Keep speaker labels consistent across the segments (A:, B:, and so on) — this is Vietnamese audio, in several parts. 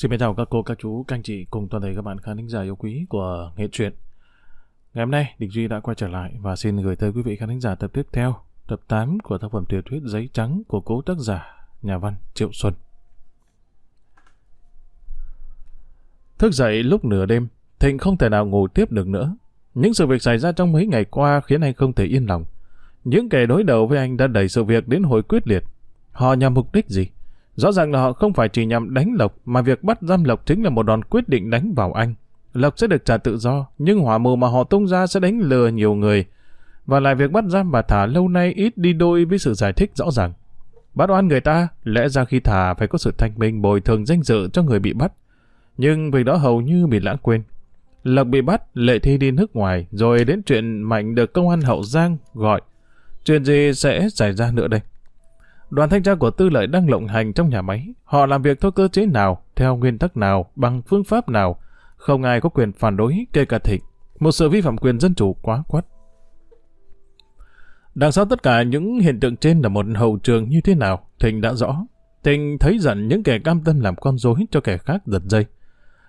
A: Xin chào các cô, các chú, các anh chị cùng toàn thể các bạn khán thính giả yêu quý của Nghệ truyện. Ngày hôm nay, Địch Duy đã quay trở lại và xin gửi tới quý vị khán thính giả tập tiếp theo, tập 8 của tác phẩm tiểu thuyết Giấy Trắng của cố tác giả, nhà văn Triệu Xuân. Thức dậy lúc nửa đêm, Thịnh không thể nào ngủ tiếp được nữa. Những sự việc xảy ra trong mấy ngày qua khiến anh không thể yên lòng. Những kẻ đối đầu với anh đã đẩy sự việc đến hồi quyết liệt. Họ nhằm mục đích gì? Rõ ràng là họ không phải chỉ nhằm đánh Lộc, mà việc bắt giam Lộc chính là một đòn quyết định đánh vào anh. Lộc sẽ được trả tự do, nhưng hỏa mù mà họ tung ra sẽ đánh lừa nhiều người. Và lại việc bắt giam và thả lâu nay ít đi đôi với sự giải thích rõ ràng. Bắt oan người ta, lẽ ra khi thả phải có sự thanh minh bồi thường danh dự cho người bị bắt. Nhưng việc đó hầu như bị lãng quên. Lộc bị bắt, lệ thi đi nước ngoài, rồi đến chuyện Mạnh được công an Hậu Giang gọi. Chuyện gì sẽ xảy ra nữa đây? Đoàn thanh tra của tư lợi đang lộng hành trong nhà máy. Họ làm việc theo cơ chế nào, theo nguyên tắc nào, bằng phương pháp nào. Không ai có quyền phản đối, kể cả thịnh. Một sự vi phạm quyền dân chủ quá quát. Đằng sau tất cả những hiện tượng trên là một hậu trường như thế nào, Thịnh đã rõ. Thịnh thấy giận những kẻ cam tâm làm con rối cho kẻ khác giật dây.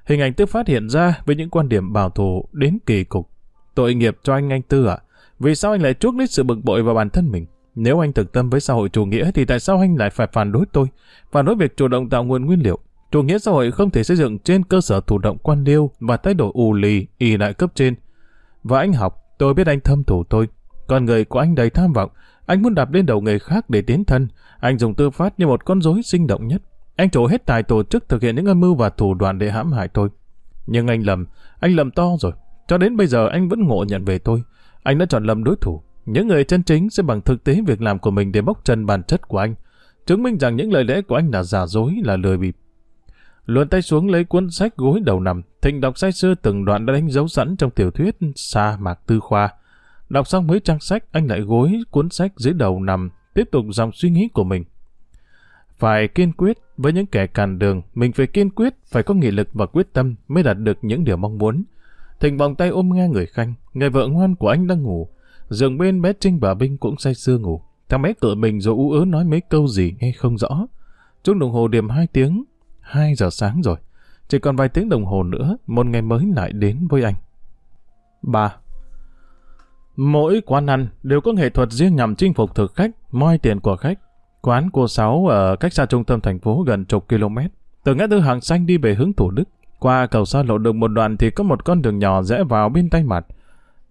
A: Hình ảnh tư phát hiện ra với những quan điểm bảo thủ đến kỳ cục. Tội nghiệp cho anh anh Tư ạ. Vì sao anh lại chuốc lấy sự bực bội vào bản thân mình? Nếu anh thực tâm với xã hội chủ nghĩa thì tại sao anh lại phải phản đối tôi? Phản đối việc chủ động tạo nguồn nguyên liệu. Chủ nghĩa xã hội không thể xây dựng trên cơ sở thủ động quan liêu và thái độ ù lì, ì lại cấp trên. Và anh học, tôi biết anh thâm thủ tôi. Con người của anh đầy tham vọng. Anh muốn đạp lên đầu người khác để tiến thân. Anh dùng tư phát như một con rối sinh động nhất. Anh trổ hết tài tổ chức thực hiện những âm mưu và thủ đoạn để hãm hại tôi. Nhưng anh lầm, anh lầm to rồi. Cho đến bây giờ anh vẫn ngộ nhận về tôi. Anh đã chọn lầm đối thủ. Những người chân chính sẽ bằng thực tế việc làm của mình để bóc trần bản chất của anh, chứng minh rằng những lời lẽ của anh là giả dối, là lừa bịp. Luồn tay xuống lấy cuốn sách gối đầu nằm, Thịnh đọc say xưa từng đoạn đã đánh dấu sẵn trong tiểu thuyết Sa Mạc Tư Khoa. Đọc xong mấy trang sách, anh lại gối cuốn sách dưới đầu nằm, tiếp tục dòng suy nghĩ của mình. Phải kiên quyết với những kẻ càn đường, mình phải kiên quyết, phải có nghị lực và quyết tâm mới đạt được những điều mong muốn. Thịnh vòng tay ôm nghe người khanh, người vợ ngoan của anh đang ngủ, Giường bên bé Trinh và Binh cũng say sưa ngủ. Thằng bé tự mình rồi ú ớ nói mấy câu gì nghe không rõ. Trung đồng hồ điểm 2 tiếng, 2 giờ sáng rồi. Chỉ còn vài tiếng đồng hồ nữa, một ngày mới lại đến với anh. 3. Mỗi quán ăn đều có nghệ thuật riêng nhằm chinh phục thực khách, moi tiền của khách. Quán cô Sáu ở cách xa trung tâm thành phố gần chục km. Từ ngã tư hàng xanh đi về hướng Thủ Đức. Qua cầu xa lộ được một đoạn thì có một con đường nhỏ rẽ vào bên tay mặt.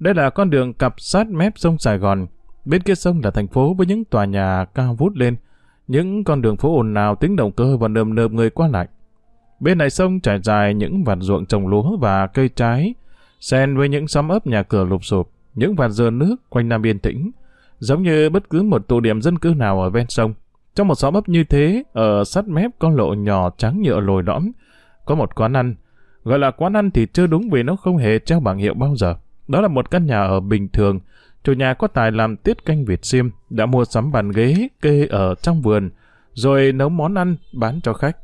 A: Đây là con đường cặp sát mép sông Sài Gòn. Bên kia sông là thành phố với những tòa nhà cao vút lên, những con đường phố ồn ào tiếng động cơ và nơm nơm người qua lại. Bên này sông trải dài những vạt ruộng trồng lúa và cây trái, xen với những xóm ấp nhà cửa lụp sụp, những vạt dừa nước quanh nam yên tĩnh, giống như bất cứ một tụ điểm dân cư nào ở ven sông. Trong một xóm ấp như thế, ở sát mép con lộ nhỏ trắng nhựa lồi lõm, có một quán ăn. Gọi là quán ăn thì chưa đúng vì nó không hề treo bảng hiệu bao giờ. Đó là một căn nhà ở bình thường. Chủ nhà có tài làm tiết canh Việt xiêm, đã mua sắm bàn ghế kê ở trong vườn, rồi nấu món ăn bán cho khách.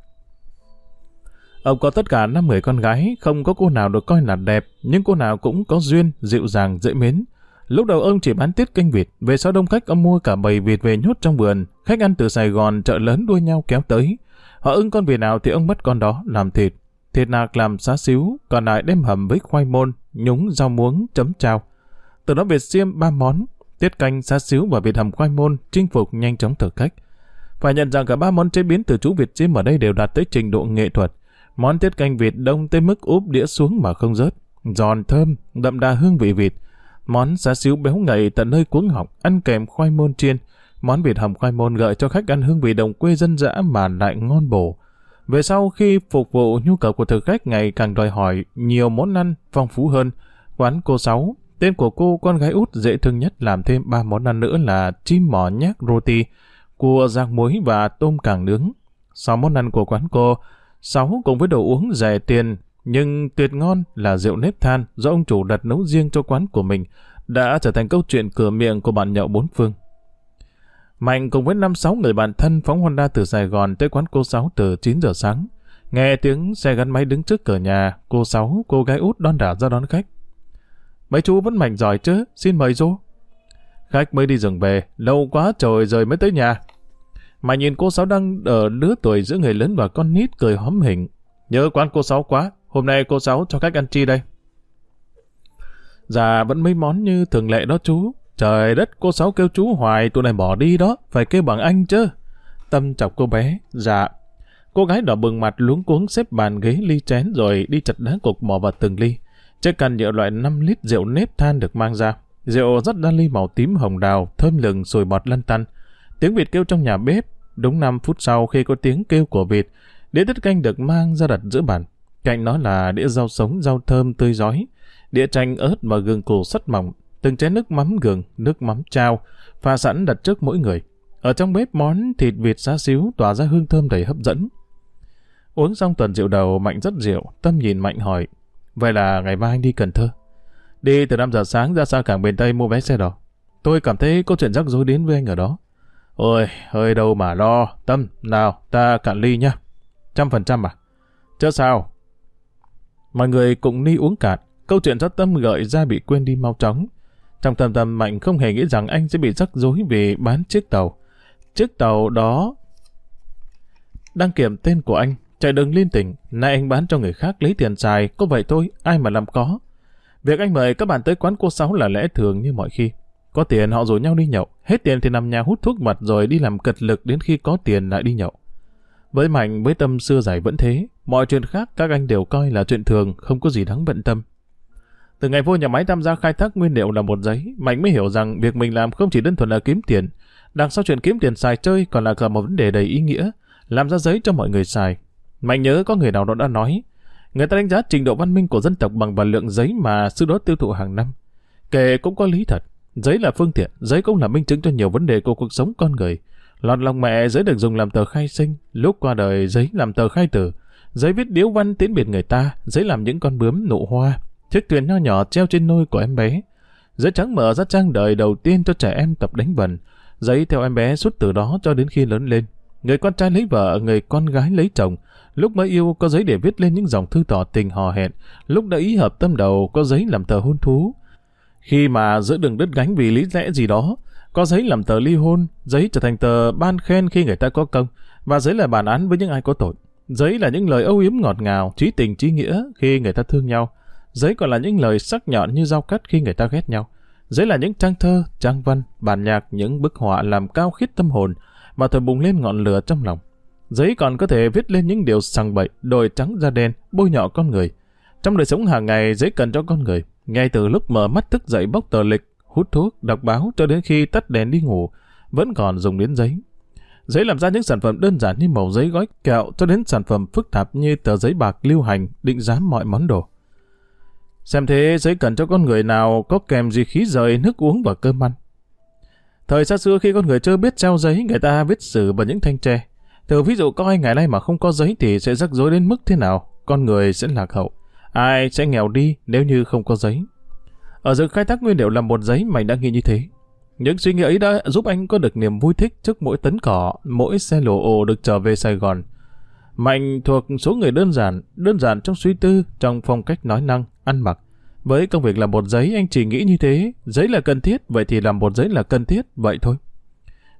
A: Ông có tất cả 5 người con gái, không có cô nào được coi là đẹp, nhưng cô nào cũng có duyên, dịu dàng, dễ mến. Lúc đầu ông chỉ bán tiết canh vịt, về sau đông khách ông mua cả bầy vịt về nhốt trong vườn. Khách ăn từ Sài Gòn, chợ lớn đua nhau kéo tới. Họ ưng con vịt nào thì ông bắt con đó làm thịt. Thịt nạc làm xá xíu, còn lại đem hầm với khoai môn, nhúng rau muống chấm trao. Từ đó Việt xiêm ba món, tiết canh xá xíu và vịt hầm khoai môn chinh phục nhanh chóng thực khách. Phải nhận rằng cả ba món chế biến từ chú Việt xiêm ở đây đều đạt tới trình độ nghệ thuật. Món tiết canh vịt đông tới mức úp đĩa xuống mà không rớt, giòn thơm, đậm đà hương vị vịt. Món xá xíu béo ngậy tận nơi cuống họng, ăn kèm khoai môn chiên. Món vịt hầm khoai môn gợi cho khách ăn hương vị đồng quê dân dã mà lại ngon bổ. Về sau khi phục vụ nhu cầu của thực khách ngày càng đòi hỏi nhiều món ăn phong phú hơn, quán cô Sáu, tên của cô con gái út dễ thương nhất làm thêm ba món ăn nữa là chim mỏ nhác roti, cua rang muối và tôm càng nướng. Sau món ăn của quán cô, Sáu cùng với đồ uống rẻ tiền nhưng tuyệt ngon là rượu nếp than do ông chủ đặt nấu riêng cho quán của mình đã trở thành câu chuyện cửa miệng của bạn nhậu bốn phương. Mạnh cùng với năm sáu người bạn thân phóng Honda từ Sài Gòn tới quán cô Sáu từ 9 giờ sáng. Nghe tiếng xe gắn máy đứng trước cửa nhà, cô Sáu, cô gái út đón đả ra đón khách. Mấy chú vẫn mạnh giỏi chứ, xin mời chú. Khách mới đi rừng về, lâu quá trời rồi mới tới nhà. Mà nhìn cô Sáu đang ở lứa tuổi giữa người lớn và con nít cười hóm hình. Nhớ quán cô Sáu quá, hôm nay cô Sáu cho khách ăn chi đây? Dạ vẫn mấy món như thường lệ đó chú. Trời đất, cô Sáu kêu chú hoài, tụi này bỏ đi đó, phải kêu bằng anh chứ. Tâm chọc cô bé, dạ. Cô gái đỏ bừng mặt luống cuống xếp bàn ghế ly chén rồi đi chặt đá cục mò vào từng ly. Chiếc cần nhựa loại 5 lít rượu nếp than được mang ra. Rượu rất đa ly màu tím hồng đào, thơm lừng sùi bọt lăn tăn. Tiếng vịt kêu trong nhà bếp. Đúng 5 phút sau khi có tiếng kêu của vịt, đĩa tiết canh được mang ra đặt giữa bàn. Cạnh nó là đĩa rau sống, rau thơm tươi giói, đĩa chanh ớt và gừng củ sắt mỏng, từng chén nước mắm gừng, nước mắm trao, pha sẵn đặt trước mỗi người. Ở trong bếp món thịt vịt xá xíu tỏa ra hương thơm đầy hấp dẫn. Uống xong tuần rượu đầu, Mạnh rất rượu, Tâm nhìn Mạnh hỏi, vậy là ngày mai anh đi Cần Thơ? Đi từ 5 giờ sáng ra xa cảng miền Tây mua vé xe đỏ. Tôi cảm thấy có chuyện rắc rối đến với anh ở đó. Ôi, hơi đâu mà lo. Tâm, nào, ta cạn ly nhá. Trăm phần trăm à? Chứ sao? Mọi người cùng đi uống cạn. Câu chuyện do Tâm gợi ra bị quên đi mau chóng. Trong tâm tâm Mạnh không hề nghĩ rằng anh sẽ bị rắc rối vì bán chiếc tàu. Chiếc tàu đó đăng kiểm tên của anh, chạy đường liên tỉnh, nay anh bán cho người khác lấy tiền xài, có vậy thôi, ai mà làm có. Việc anh mời các bạn tới quán cô Sáu là lẽ thường như mọi khi. Có tiền họ rủ nhau đi nhậu, hết tiền thì nằm nhà hút thuốc mật rồi đi làm cật lực đến khi có tiền lại đi nhậu. Với Mạnh, với tâm xưa dài vẫn thế, mọi chuyện khác các anh đều coi là chuyện thường, không có gì đáng bận tâm. Từ ngày vô nhà máy tham gia khai thác nguyên liệu là một giấy, Mạnh mới hiểu rằng việc mình làm không chỉ đơn thuần là kiếm tiền, đằng sau chuyện kiếm tiền xài chơi còn là cả một vấn đề đầy ý nghĩa, làm ra giấy cho mọi người xài. Mạnh nhớ có người nào đó đã nói, người ta đánh giá trình độ văn minh của dân tộc bằng vào lượng giấy mà sư đó tiêu thụ hàng năm. Kể cũng có lý thật, giấy là phương tiện, giấy cũng là minh chứng cho nhiều vấn đề của cuộc sống con người. Lọt lòng mẹ giấy được dùng làm tờ khai sinh, lúc qua đời giấy làm tờ khai tử, giấy viết điếu văn tiến biệt người ta, giấy làm những con bướm nụ hoa, chiếc thuyền nho nhỏ treo trên nôi của em bé. Giấy trắng mở ra trang đời đầu tiên cho trẻ em tập đánh vần, giấy theo em bé suốt từ đó cho đến khi lớn lên. Người con trai lấy vợ, người con gái lấy chồng, lúc mới yêu có giấy để viết lên những dòng thư tỏ tình hò hẹn, lúc đã ý hợp tâm đầu có giấy làm tờ hôn thú. Khi mà giữa đường đứt gánh vì lý lẽ gì đó, có giấy làm tờ ly hôn, giấy trở thành tờ ban khen khi người ta có công, và giấy là bản án với những ai có tội. Giấy là những lời âu yếm ngọt ngào, trí tình trí nghĩa khi người ta thương nhau. Giấy còn là những lời sắc nhọn như dao cắt khi người ta ghét nhau. Giấy là những trang thơ, trang văn, bản nhạc, những bức họa làm cao khiết tâm hồn, mà thổi bùng lên ngọn lửa trong lòng. Giấy còn có thể viết lên những điều sằng bậy, đổi trắng da đen, bôi nhọ con người. Trong đời sống hàng ngày, giấy cần cho con người. Ngay từ lúc mở mắt thức dậy bóc tờ lịch, hút thuốc, đọc báo cho đến khi tắt đèn đi ngủ, vẫn còn dùng đến giấy. Giấy làm ra những sản phẩm đơn giản như màu giấy gói kẹo cho đến sản phẩm phức tạp như tờ giấy bạc lưu hành, định giá mọi món đồ. Xem thế giấy cần cho con người nào có kèm gì khí rời, nước uống và cơm ăn. Thời xa xưa khi con người chưa biết treo giấy, người ta viết sử bằng những thanh tre. Thử ví dụ coi ngày nay mà không có giấy thì sẽ rắc rối đến mức thế nào, con người sẽ lạc hậu. Ai sẽ nghèo đi nếu như không có giấy. Ở rừng khai thác nguyên liệu làm một giấy Mạnh đã nghĩ như thế. Những suy nghĩ ấy đã giúp anh có được niềm vui thích trước mỗi tấn cỏ, mỗi xe lồ ồ được trở về Sài Gòn. Mạnh thuộc số người đơn giản, đơn giản trong suy tư, trong phong cách nói năng, ăn mặc. Với công việc làm bột giấy anh chỉ nghĩ như thế, giấy là cần thiết, vậy thì làm bột giấy là cần thiết, vậy thôi.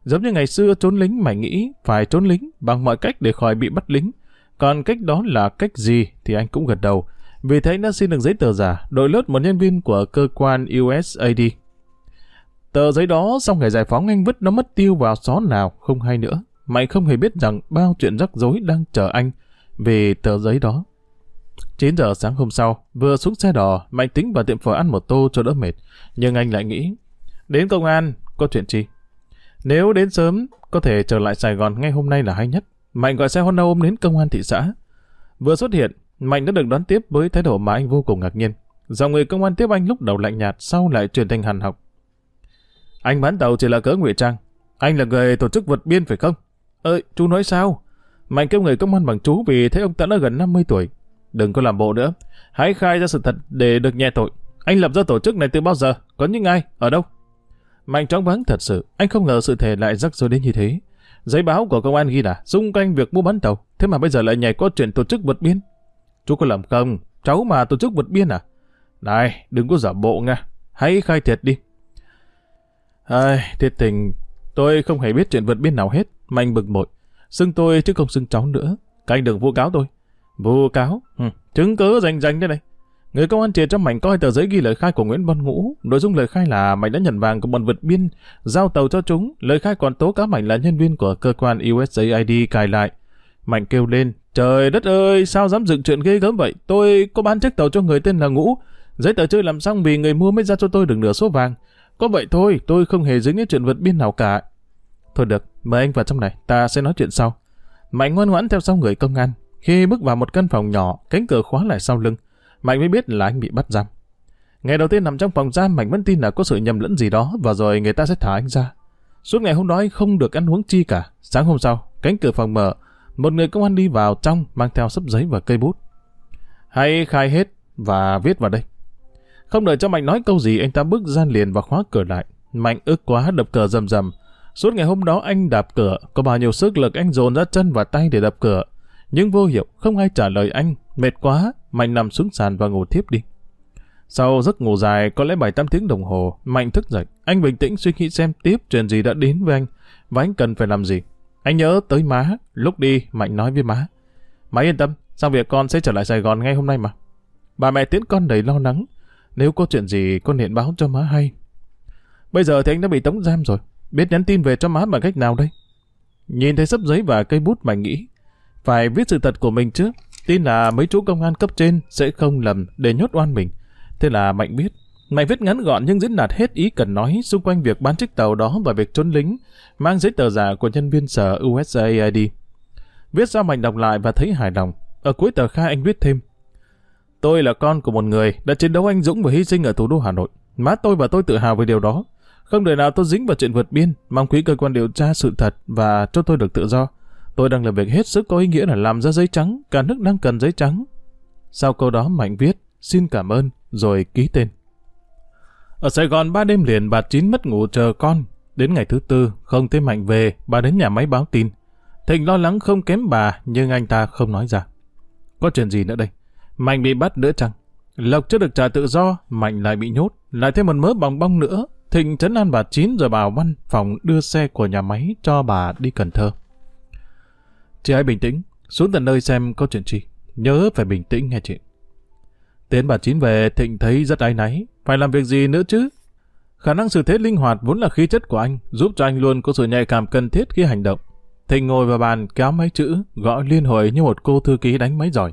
A: Giống như ngày xưa trốn lính mày nghĩ phải trốn lính bằng mọi cách để khỏi bị bắt lính. Còn cách đó là cách gì thì anh cũng gật đầu. Vì thế anh đã xin được giấy tờ giả, đội lốt một nhân viên của cơ quan usaid Tờ giấy đó xong ngày giải phóng anh vứt nó mất tiêu vào xó nào, không hay nữa. mày không hề biết rằng bao chuyện rắc rối đang chờ anh về tờ giấy đó. 9 giờ sáng hôm sau, vừa xuống xe đò, Mạnh tính vào tiệm phở ăn một tô cho đỡ mệt. Nhưng anh lại nghĩ, đến công an, có chuyện chi? Nếu đến sớm, có thể trở lại Sài Gòn ngay hôm nay là hay nhất. Mạnh gọi xe Honda ôm đến công an thị xã. Vừa xuất hiện, Mạnh đã được đón tiếp với thái độ mà anh vô cùng ngạc nhiên. Dòng người công an tiếp anh lúc đầu lạnh nhạt, sau lại chuyển thành hàn học. Anh bán tàu chỉ là cỡ ngụy trang. Anh là người tổ chức vượt biên phải không? Ơi, chú nói sao? Mạnh kêu người công an bằng chú vì thấy ông ta đã gần 50 tuổi. Đừng có làm bộ nữa. Hãy khai ra sự thật để được nhẹ tội. Anh lập ra tổ chức này từ bao giờ? Có những ai? Ở đâu? Mạnh chóng vắng thật sự. Anh không ngờ sự thể lại rắc rối đến như thế. Giấy báo của công an ghi là xung quanh việc mua bán tàu. Thế mà bây giờ lại nhảy qua chuyện tổ chức vượt biên. Chú có làm không? Cháu mà tổ chức vượt biên à? Này, đừng có giả bộ nha. Hãy khai thiệt đi. Ai, thiệt tình, tôi không hề biết chuyện vượt biên nào hết. Mạnh bực bội. Xưng tôi chứ không xưng cháu nữa. Các anh đừng vu cáo tôi. Vu cáo, ừ, chứng cứ rành rành đây này. Người công an triệt cho Mạnh coi tờ giấy ghi lời khai của Nguyễn Văn Ngũ. Nội dung lời khai là Mạnh đã nhận vàng của bọn vượt biên, giao tàu cho chúng. Lời khai còn tố cáo Mạnh là nhân viên của cơ quan USAID cài lại. Mạnh kêu lên, trời đất ơi, sao dám dựng chuyện ghê gớm vậy? Tôi có bán chiếc tàu cho người tên là Ngũ. Giấy tờ chơi làm xong vì người mua mới ra cho tôi được nửa số vàng. Có vậy thôi, tôi không hề dính đến chuyện vượt biên nào cả. Thôi được, mời anh vào trong này, ta sẽ nói chuyện sau. Mạnh ngoan ngoãn theo sau người công an. Khi bước vào một căn phòng nhỏ, cánh cửa khóa lại sau lưng. Mạnh mới biết là anh bị bắt giam. Ngày đầu tiên nằm trong phòng giam, Mạnh vẫn tin là có sự nhầm lẫn gì đó và rồi người ta sẽ thả anh ra. Suốt ngày hôm đó anh không được ăn uống chi cả. Sáng hôm sau, cánh cửa phòng mở, một người công an đi vào trong mang theo sấp giấy và cây bút. Hãy khai hết và viết vào đây. Không đợi cho Mạnh nói câu gì, anh ta bước ra liền và khóa cửa lại. Mạnh ức quá đập cửa rầm rầm. Suốt ngày hôm đó anh đạp cửa, có bao nhiêu sức lực anh dồn ra chân và tay để đập cửa. Nhưng vô hiệu, không ai trả lời anh. Mệt quá, Mạnh nằm xuống sàn và ngủ tiếp đi. Sau giấc ngủ dài, có lẽ 7-8 tiếng đồng hồ, Mạnh thức dậy. Anh bình tĩnh suy nghĩ xem tiếp chuyện gì đã đến với anh, và anh cần phải làm gì. Anh nhớ tới má, lúc đi, Mạnh nói với má. Má yên tâm, xong việc con sẽ trở lại Sài Gòn ngay hôm nay mà. Bà mẹ tiến con đầy lo lắng. Nếu có chuyện gì, con hiện báo cho má hay. Bây giờ thì anh đã bị tống giam rồi. Biết nhắn tin về cho má bằng cách nào đây? Nhìn thấy sấp giấy và cây bút Mạnh nghĩ. Phải viết sự thật của mình chứ. Tin là mấy chú công an cấp trên sẽ không lầm để nhốt oan mình. Thế là Mạnh biết. Mạnh viết ngắn gọn nhưng diễn đạt hết ý cần nói xung quanh việc bán chiếc tàu đó và việc trốn lính, mang giấy tờ giả của nhân viên sở USAID. Viết ra Mạnh đọc lại và thấy hài lòng. Ở cuối tờ khai anh viết thêm. Tôi là con của một người đã chiến đấu anh dũng và hy sinh ở thủ đô Hà Nội. Má tôi và tôi tự hào về điều đó. Không đời nào tôi dính vào chuyện vượt biên, mong quý cơ quan điều tra sự thật và cho tôi được tự do. Tôi đang làm việc hết sức có ý nghĩa là làm ra giấy trắng, cả nước đang cần giấy trắng. Sau câu đó Mạnh viết, xin cảm ơn, rồi ký tên. Ở Sài Gòn ba đêm liền bà Chín mất ngủ chờ con. Đến ngày thứ tư, không thấy Mạnh về, bà đến nhà máy báo tin. Thịnh lo lắng không kém bà, nhưng anh ta không nói ra. Có chuyện gì nữa đây? Mạnh bị bắt nữa chăng? Lộc chưa được trả tự do, Mạnh lại bị nhốt, lại thêm một mớ bong bong nữa. Thịnh trấn an bà Chín rồi bảo văn phòng đưa xe của nhà máy cho bà đi Cần Thơ. Chị hãy bình tĩnh, xuống tận nơi xem có chuyện gì. Nhớ phải bình tĩnh nghe chị. Tiến bà Chín về, Thịnh thấy rất áy náy. Phải làm việc gì nữa chứ? Khả năng xử thế linh hoạt vốn là khí chất của anh, giúp cho anh luôn có sự nhạy cảm cần thiết khi hành động. Thịnh ngồi vào bàn kéo máy chữ, gõ liên hồi như một cô thư ký đánh máy giỏi.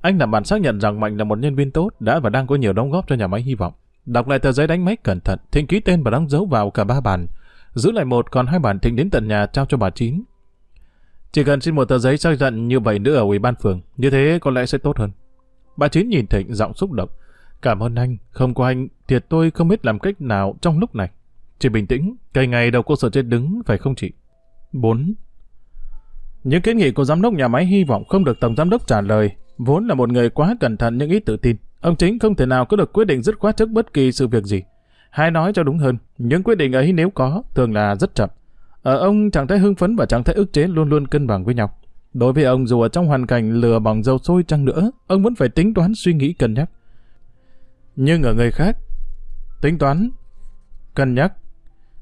A: Anh làm bản xác nhận rằng Mạnh là một nhân viên tốt, đã và đang có nhiều đóng góp cho nhà máy hy vọng. Đọc lại tờ giấy đánh máy cẩn thận, Thịnh ký tên và đóng dấu vào cả ba bàn. Giữ lại một, còn hai bản Thịnh đến tận nhà trao cho bà Chín. Chỉ cần xin một tờ giấy xác nhận như vậy nữa ở ủy ban phường, như thế có lẽ sẽ tốt hơn. Bà Chín nhìn Thịnh giọng xúc động. Cảm ơn anh, không có anh, thiệt tôi không biết làm cách nào trong lúc này. Chỉ bình tĩnh, cây ngày đầu cô sợ chết đứng, phải không chị? 4. Những kiến nghị của giám đốc nhà máy hy vọng không được tổng giám đốc trả lời, vốn là một người quá cẩn thận nhưng ít tự tin. Ông chính không thể nào có được quyết định dứt khoát trước bất kỳ sự việc gì. Hay nói cho đúng hơn, những quyết định ấy nếu có, thường là rất chậm. Ở ông trạng thái hưng phấn và trạng thái ức chế luôn luôn cân bằng với nhau. Đối với ông dù ở trong hoàn cảnh lừa bằng dầu sôi chăng nữa, ông vẫn phải tính toán suy nghĩ cân nhắc. Nhưng ở người khác, tính toán, cân nhắc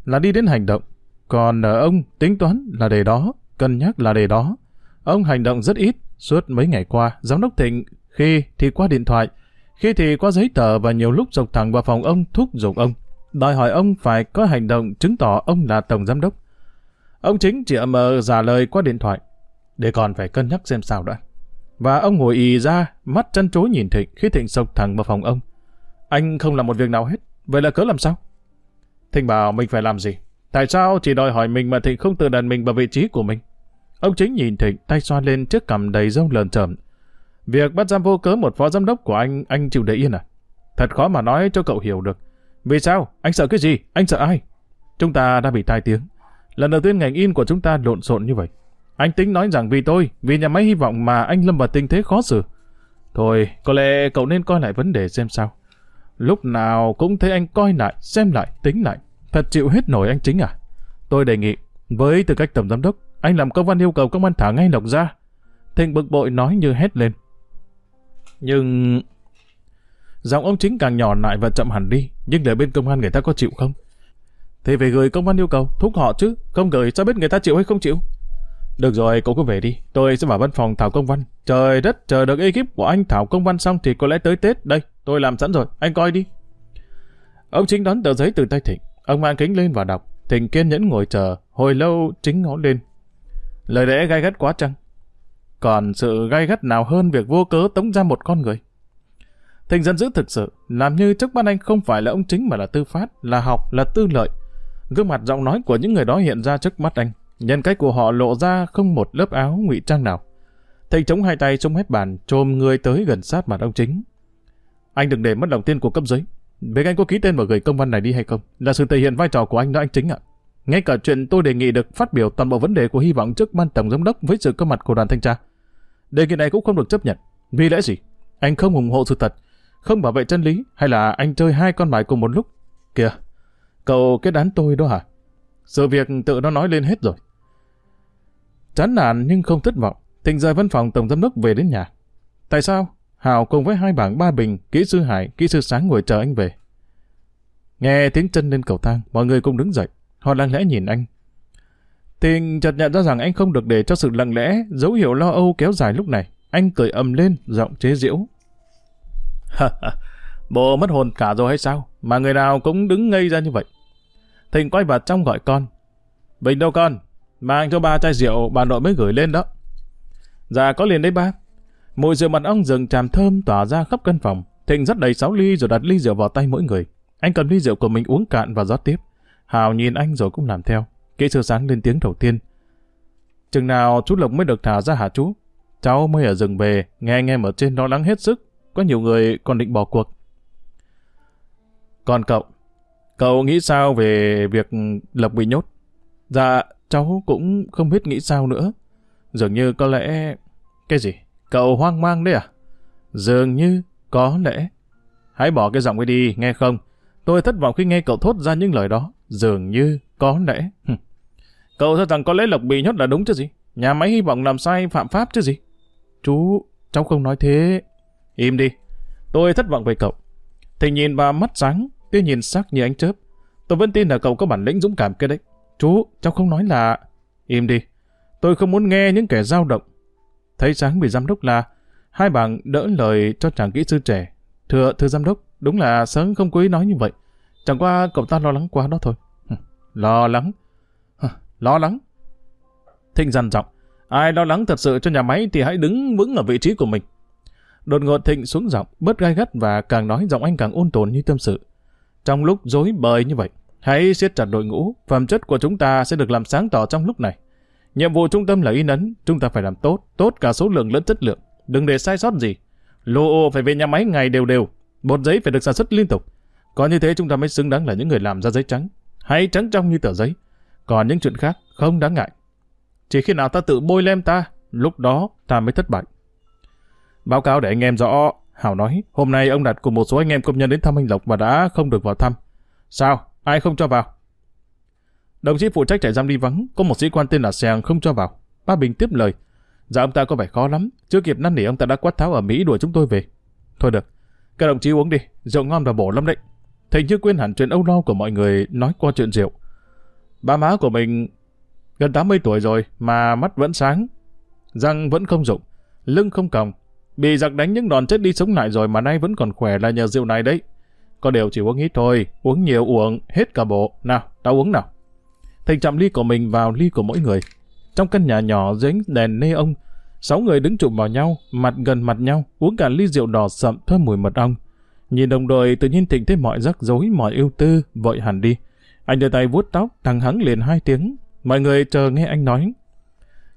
A: là đi đến hành động. Còn ở ông, tính toán là để đó, cân nhắc là để đó. Ông hành động rất ít, suốt mấy ngày qua, giám đốc Thịnh khi thì qua điện thoại, khi thì qua giấy tờ và nhiều lúc dọc thẳng vào phòng ông thúc giục ông, đòi hỏi ông phải có hành động chứng tỏ ông là tổng giám đốc. Ông chính chỉ mờ giả lời qua điện thoại, để còn phải cân nhắc xem sao đã. Và ông ngồi ì ra, mắt chân chối nhìn Thịnh khi Thịnh sộc thẳng vào phòng ông. Anh không làm một việc nào hết, vậy là cớ làm sao? Thịnh bảo mình phải làm gì? Tại sao chỉ đòi hỏi mình mà Thịnh không tự đặt mình vào vị trí của mình? Ông chính nhìn Thịnh tay xoa lên trước cằm đầy râu lờn chởm. Việc bắt giam vô cớ một phó giám đốc của anh, anh chịu để yên à? Thật khó mà nói cho cậu hiểu được. Vì sao? Anh sợ cái gì? Anh sợ ai? Chúng ta đã bị tai tiếng. Lần đầu tiên ngành in của chúng ta lộn xộn như vậy. Anh tính nói rằng vì tôi, vì nhà máy hy vọng mà anh lâm vào tình thế khó xử. Thôi, có lẽ cậu nên coi lại vấn đề xem sao. Lúc nào cũng thấy anh coi lại, xem lại, tính lại. Thật chịu hết nổi anh chính à? Tôi đề nghị, với tư cách tổng giám đốc, anh làm công văn yêu cầu công an thả ngay Lộc ra. Thịnh bực bội nói như hét lên. Nhưng... Giọng ông chính càng nhỏ lại và chậm hẳn đi, nhưng để bên công an người ta có chịu không? Thì phải gửi công văn yêu cầu, thúc họ chứ, không gửi sao biết người ta chịu hay không chịu? Được rồi, cậu cứ về đi. Tôi sẽ vào văn phòng Thảo Công Văn. Trời đất, chờ được ekip của anh Thảo Công Văn xong thì có lẽ tới Tết. Đây, tôi làm sẵn rồi. Anh coi đi. Ông chính đón tờ giấy từ tay Thịnh. Ông mang kính lên và đọc. Thịnh kiên nhẫn ngồi chờ. Hồi lâu chính ngó lên. Lời lẽ gai gắt quá chăng? Còn sự gai gắt nào hơn việc vô cớ tống ra một con người? Thịnh giận dữ thực sự, làm như trước mắt anh không phải là ông chính mà là tư phát, là học, là tư lợi. Gương mặt giọng nói của những người đó hiện ra trước mắt anh. Nhân cách của họ lộ ra không một lớp áo ngụy trang nào. Thịnh chống hai tay chống hết bàn, trồm người tới gần sát mặt ông chính. Anh đừng để mất lòng tin của cấp dưới. Việc anh có ký tên vào gửi công văn này đi hay không, là sự thể hiện vai trò của anh đó anh chính ạ. Ngay cả chuyện tôi đề nghị được phát biểu toàn bộ vấn đề của hy vọng trước ban tổng giám đốc với sự có mặt của đoàn thanh tra. Đề nghị này cũng không được chấp nhận. Vì lẽ gì? Anh không ủng hộ sự thật, không bảo vệ chân lý, hay là anh chơi hai con bài cùng một lúc? Kìa, cậu kết án tôi đó hả? Sự việc tự nó nói lên hết rồi. Chán nản nhưng không thất vọng, Thịnh rời văn phòng tổng giám đốc về đến nhà. Tại sao? Hào cùng với hai bảng ba bình, kỹ sư Hải, kỹ sư Sáng ngồi chờ anh về. Nghe tiếng chân lên cầu thang, mọi người cũng đứng dậy. Họ lặng lẽ nhìn anh. Tình chợt nhận ra rằng anh không được để cho sự lặng lẽ, dấu hiệu lo âu kéo dài lúc này. Anh cười ầm lên, giọng chế giễu. Bộ mất hồn cả rồi hay sao? Mà người nào cũng đứng ngây ra như vậy. Thịnh quay vào trong gọi con. Bình đâu con? Mang cho ba chai rượu bà nội mới gửi lên đó. Dạ có liền đấy ba. Mùi rượu mật ong rừng tràm thơm tỏa ra khắp căn phòng. Thịnh rất đầy sáu ly rồi đặt ly rượu vào tay mỗi người. Anh cầm ly rượu của mình uống cạn và rót tiếp. Hào nhìn anh rồi cũng làm theo. Kỹ sư sáng lên tiếng đầu tiên. Chừng nào chú Lộc mới được thả ra hả chú? Cháu mới ở rừng về, nghe anh em ở trên lo lắng hết sức. Có nhiều người còn định bỏ cuộc. Còn cậu, cậu nghĩ sao về việc Lộc bị nhốt? Dạ, cháu cũng không biết nghĩ sao nữa. Dường như có lẽ... Cái gì? Cậu hoang mang đấy à? Dường như có lẽ... Hãy bỏ cái giọng ấy đi, nghe không? Tôi thất vọng khi nghe cậu thốt ra những lời đó. Dường như có lẽ... Cậu cho rằng có lẽ Lộc bị nhốt là đúng chứ gì? Nhà máy hy vọng làm sai phạm pháp chứ gì? Chú, cháu không nói thế. Im đi. Tôi thất vọng về cậu. Thì nhìn bà mắt sáng, tia nhìn sắc như ánh chớp. Tôi vẫn tin là cậu có bản lĩnh dũng cảm kia đấy. Chú, cháu không nói là... Im đi. Tôi không muốn nghe những kẻ dao động. Thấy sáng bị giám đốc là hai bạn đỡ lời cho chàng kỹ sư trẻ. Thưa, thưa giám đốc, đúng là sớm không cố ý nói như vậy. Chẳng qua cậu ta lo lắng quá đó thôi. Lo lắng? Lo lắng? Thịnh dằn giọng. Ai lo lắng thật sự cho nhà máy thì hãy đứng vững ở vị trí của mình. Đột ngột Thịnh xuống giọng, bớt gai gắt và càng nói giọng anh càng ôn tồn như tâm sự. Trong lúc dối bời như vậy, hãy siết chặt đội ngũ, phẩm chất của chúng ta sẽ được làm sáng tỏ trong lúc này. Nhiệm vụ trung tâm là in ấn, chúng ta phải làm tốt, tốt cả số lượng lẫn chất lượng. Đừng để sai sót gì. Lô ô phải về nhà máy ngày đều đều, bột giấy phải được sản xuất liên tục. Có như thế chúng ta mới xứng đáng là những người làm ra giấy trắng. hay trắng trong như tờ giấy. Còn những chuyện khác không đáng ngại. Chỉ khi nào ta tự bôi lem ta, lúc đó ta mới thất bại. Báo cáo để anh em rõ, Hảo nói, hôm nay ông đặt cùng một số anh em công nhân đến thăm anh Lộc và đã không được vào thăm. Sao? Ai không cho vào? Đồng chí phụ trách trại giam đi vắng, có một sĩ quan tên là Sèng không cho vào. Ba Bình tiếp lời. Dạ ông ta có vẻ khó lắm, chưa kịp năn nỉ ông ta đã quát tháo ở Mỹ đuổi chúng tôi về. Thôi được, các đồng chí uống đi, rượu ngon và bổ lắm đấy. Thầy như quên hẳn chuyện âu lo của mọi người nói qua chuyện rượu. Ba má của mình gần 80 tuổi rồi mà mắt vẫn sáng, răng vẫn không rụng, lưng không còng, bị giặc đánh những đòn chết đi sống lại rồi mà nay vẫn còn khỏe là nhờ rượu này đấy. Có điều chỉ uống ít thôi, uống nhiều uống hết cả bộ. Nào, tao uống nào. Thành chạm ly của mình vào ly của mỗi người. Trong căn nhà nhỏ dưới đèn nê ông, sáu người đứng chụm vào nhau, mặt gần mặt nhau, uống cả ly rượu đỏ sậm thơm mùi mật ong. Nhìn đồng đội tự nhiên thịnh thấy mọi rắc rối, mọi ưu tư, vội hẳn đi. Anh đưa tay vuốt tóc, thằng hắng liền hai tiếng. Mọi người chờ nghe anh nói.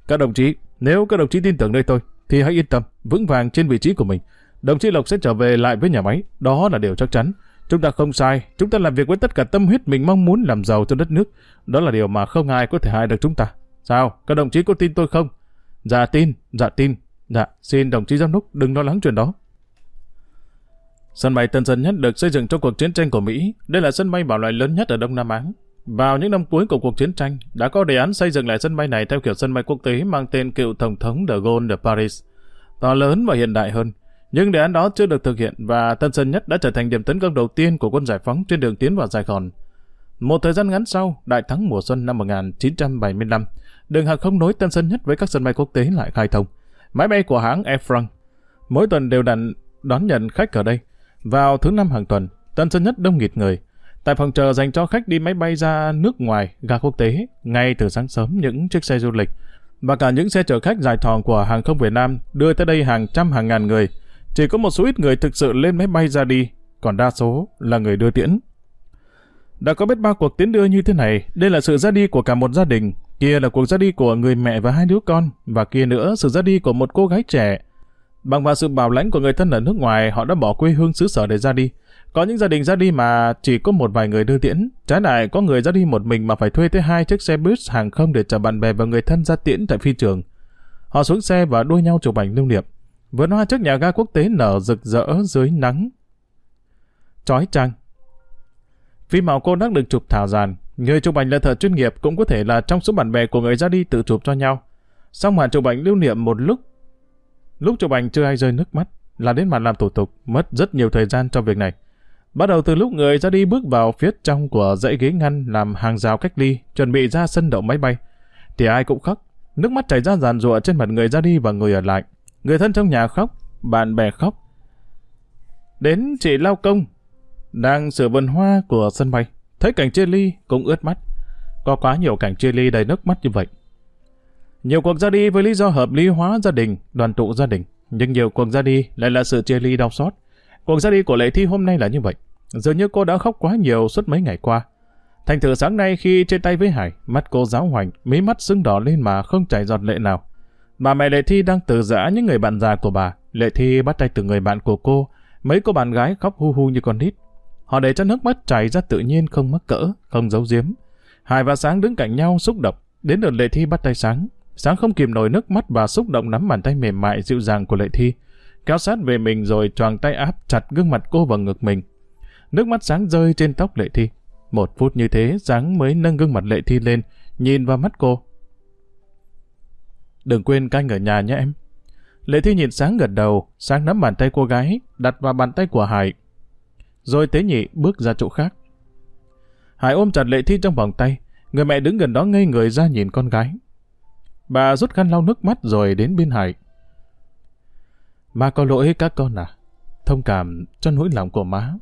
A: Các đồng chí, nếu các đồng chí tin tưởng nơi tôi, thì hãy yên tâm, vững vàng trên vị trí của mình. Đồng chí Lộc sẽ trở về lại với nhà máy, đó là điều chắc chắn. Chúng ta không sai, chúng ta làm việc với tất cả tâm huyết mình mong muốn làm giàu cho đất nước. Đó là điều mà không ai có thể hại được chúng ta. Sao? Các đồng chí có tin tôi không? Dạ tin, dạ tin. Dạ, xin đồng chí giám đốc đừng lo lắng chuyện đó. Sân bay Tân Sơn Nhất được xây dựng trong cuộc chiến tranh của Mỹ. Đây là sân bay bảo loại lớn nhất ở Đông Nam Á. Vào những năm cuối của cuộc chiến tranh, đã có đề án xây dựng lại sân bay này theo kiểu sân bay quốc tế mang tên cựu Tổng thống de Gaulle de Paris. To lớn và hiện đại hơn. Nhưng đề án đó chưa được thực hiện và Tân Sơn Nhất đã trở thành điểm tấn công đầu tiên của quân giải phóng trên đường tiến vào Sài Gòn. Một thời gian ngắn sau, đại thắng mùa xuân năm 1975, đường hàng không nối Tân Sơn Nhất với các sân bay quốc tế lại khai thông. Máy bay của hãng Air France mỗi tuần đều đặn đón nhận khách ở đây. Vào thứ năm hàng tuần, Tân Sơn Nhất đông nghịt người. Tại phòng chờ dành cho khách đi máy bay ra nước ngoài, ga quốc tế, ngay từ sáng sớm những chiếc xe du lịch và cả những xe chở khách dài thòng của hàng không Việt Nam đưa tới đây hàng trăm hàng ngàn người. Chỉ có một số ít người thực sự lên máy bay ra đi, còn đa số là người đưa tiễn. Đã có biết bao cuộc tiến đưa như thế này, đây là sự ra đi của cả một gia đình, kia là cuộc ra đi của người mẹ và hai đứa con, và kia nữa sự ra đi của một cô gái trẻ. Bằng vào sự bảo lãnh của người thân ở nước ngoài, họ đã bỏ quê hương xứ sở để ra đi. Có những gia đình ra đi mà chỉ có một vài người đưa tiễn, trái lại có người ra đi một mình mà phải thuê tới hai chiếc xe bus hàng không để chở bạn bè và người thân ra tiễn tại phi trường. Họ xuống xe và đua nhau chụp ảnh lưu niệm. Vườn hoa trước nhà ga quốc tế nở rực rỡ dưới nắng. Chói trăng. Phim màu cô đang được chụp thảo giàn, người chụp ảnh là thợ chuyên nghiệp cũng có thể là trong số bạn bè của người ra đi tự chụp cho nhau. Xong màn chụp ảnh lưu niệm một lúc. Lúc chụp ảnh chưa ai rơi nước mắt, là đến màn làm thủ tục, mất rất nhiều thời gian cho việc này. Bắt đầu từ lúc người ra đi bước vào phía trong của dãy ghế ngăn làm hàng rào cách ly, chuẩn bị ra sân đậu máy bay, thì ai cũng khóc. Nước mắt chảy ra giàn rụa trên mặt người ra đi và người ở lại. Người thân trong nhà khóc, bạn bè khóc. Đến chị Lao Công, đang sửa vườn hoa của sân bay, thấy cảnh chia ly cũng ướt mắt. Có quá nhiều cảnh chia ly đầy nước mắt như vậy. Nhiều cuộc ra đi với lý do hợp lý hóa gia đình, đoàn tụ gia đình, nhưng nhiều cuộc ra đi lại là sự chia ly đau xót. Cuộc ra đi của Lệ Thi hôm nay là như vậy. Dường như cô đã khóc quá nhiều suốt mấy ngày qua. Thành thử sáng nay khi trên tay với Hải, mắt cô giáo hoành, mí mắt sưng đỏ lên mà không chảy giọt lệ nào. Bà mẹ Lệ Thi đang từ giã những người bạn già của bà. Lệ Thi bắt tay từ người bạn của cô. Mấy cô bạn gái khóc hu hu như con nít. Họ để cho nước mắt chảy ra tự nhiên không mắc cỡ, không giấu giếm. Hải và Sáng đứng cạnh nhau xúc động. Đến lượt Lệ Thi bắt tay Sáng. Sáng không kìm nổi nước mắt và xúc động nắm bàn tay mềm mại dịu dàng của Lệ Thi kéo sát về mình rồi choàng tay áp chặt gương mặt cô vào ngực mình. Nước mắt sáng rơi trên tóc Lệ Thi. Một phút như thế, sáng mới nâng gương mặt Lệ Thi lên, nhìn vào mắt cô. Đừng quên canh ở nhà nhé em. Lệ Thi nhìn sáng gật đầu, sáng nắm bàn tay cô gái, đặt vào bàn tay của Hải. Rồi tế nhị bước ra chỗ khác. Hải ôm chặt Lệ Thi trong vòng tay, người mẹ đứng gần đó ngây người ra nhìn con gái. Bà rút khăn lau nước mắt rồi đến bên Hải. Má có lỗi các con à? Thông cảm cho nỗi lòng của má.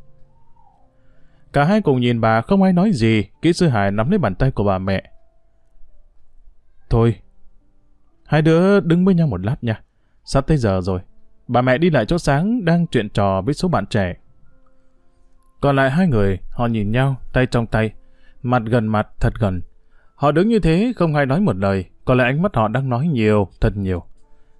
A: Cả hai cùng nhìn bà không ai nói gì, kỹ sư Hải nắm lấy bàn tay của bà mẹ. Thôi, hai đứa đứng với nhau một lát nha. Sắp tới giờ rồi. Bà mẹ đi lại chỗ sáng đang chuyện trò với số bạn trẻ. Còn lại hai người, họ nhìn nhau, tay trong tay, mặt gần mặt, thật gần. Họ đứng như thế, không ai nói một lời, có lẽ ánh mắt họ đang nói nhiều, thật nhiều.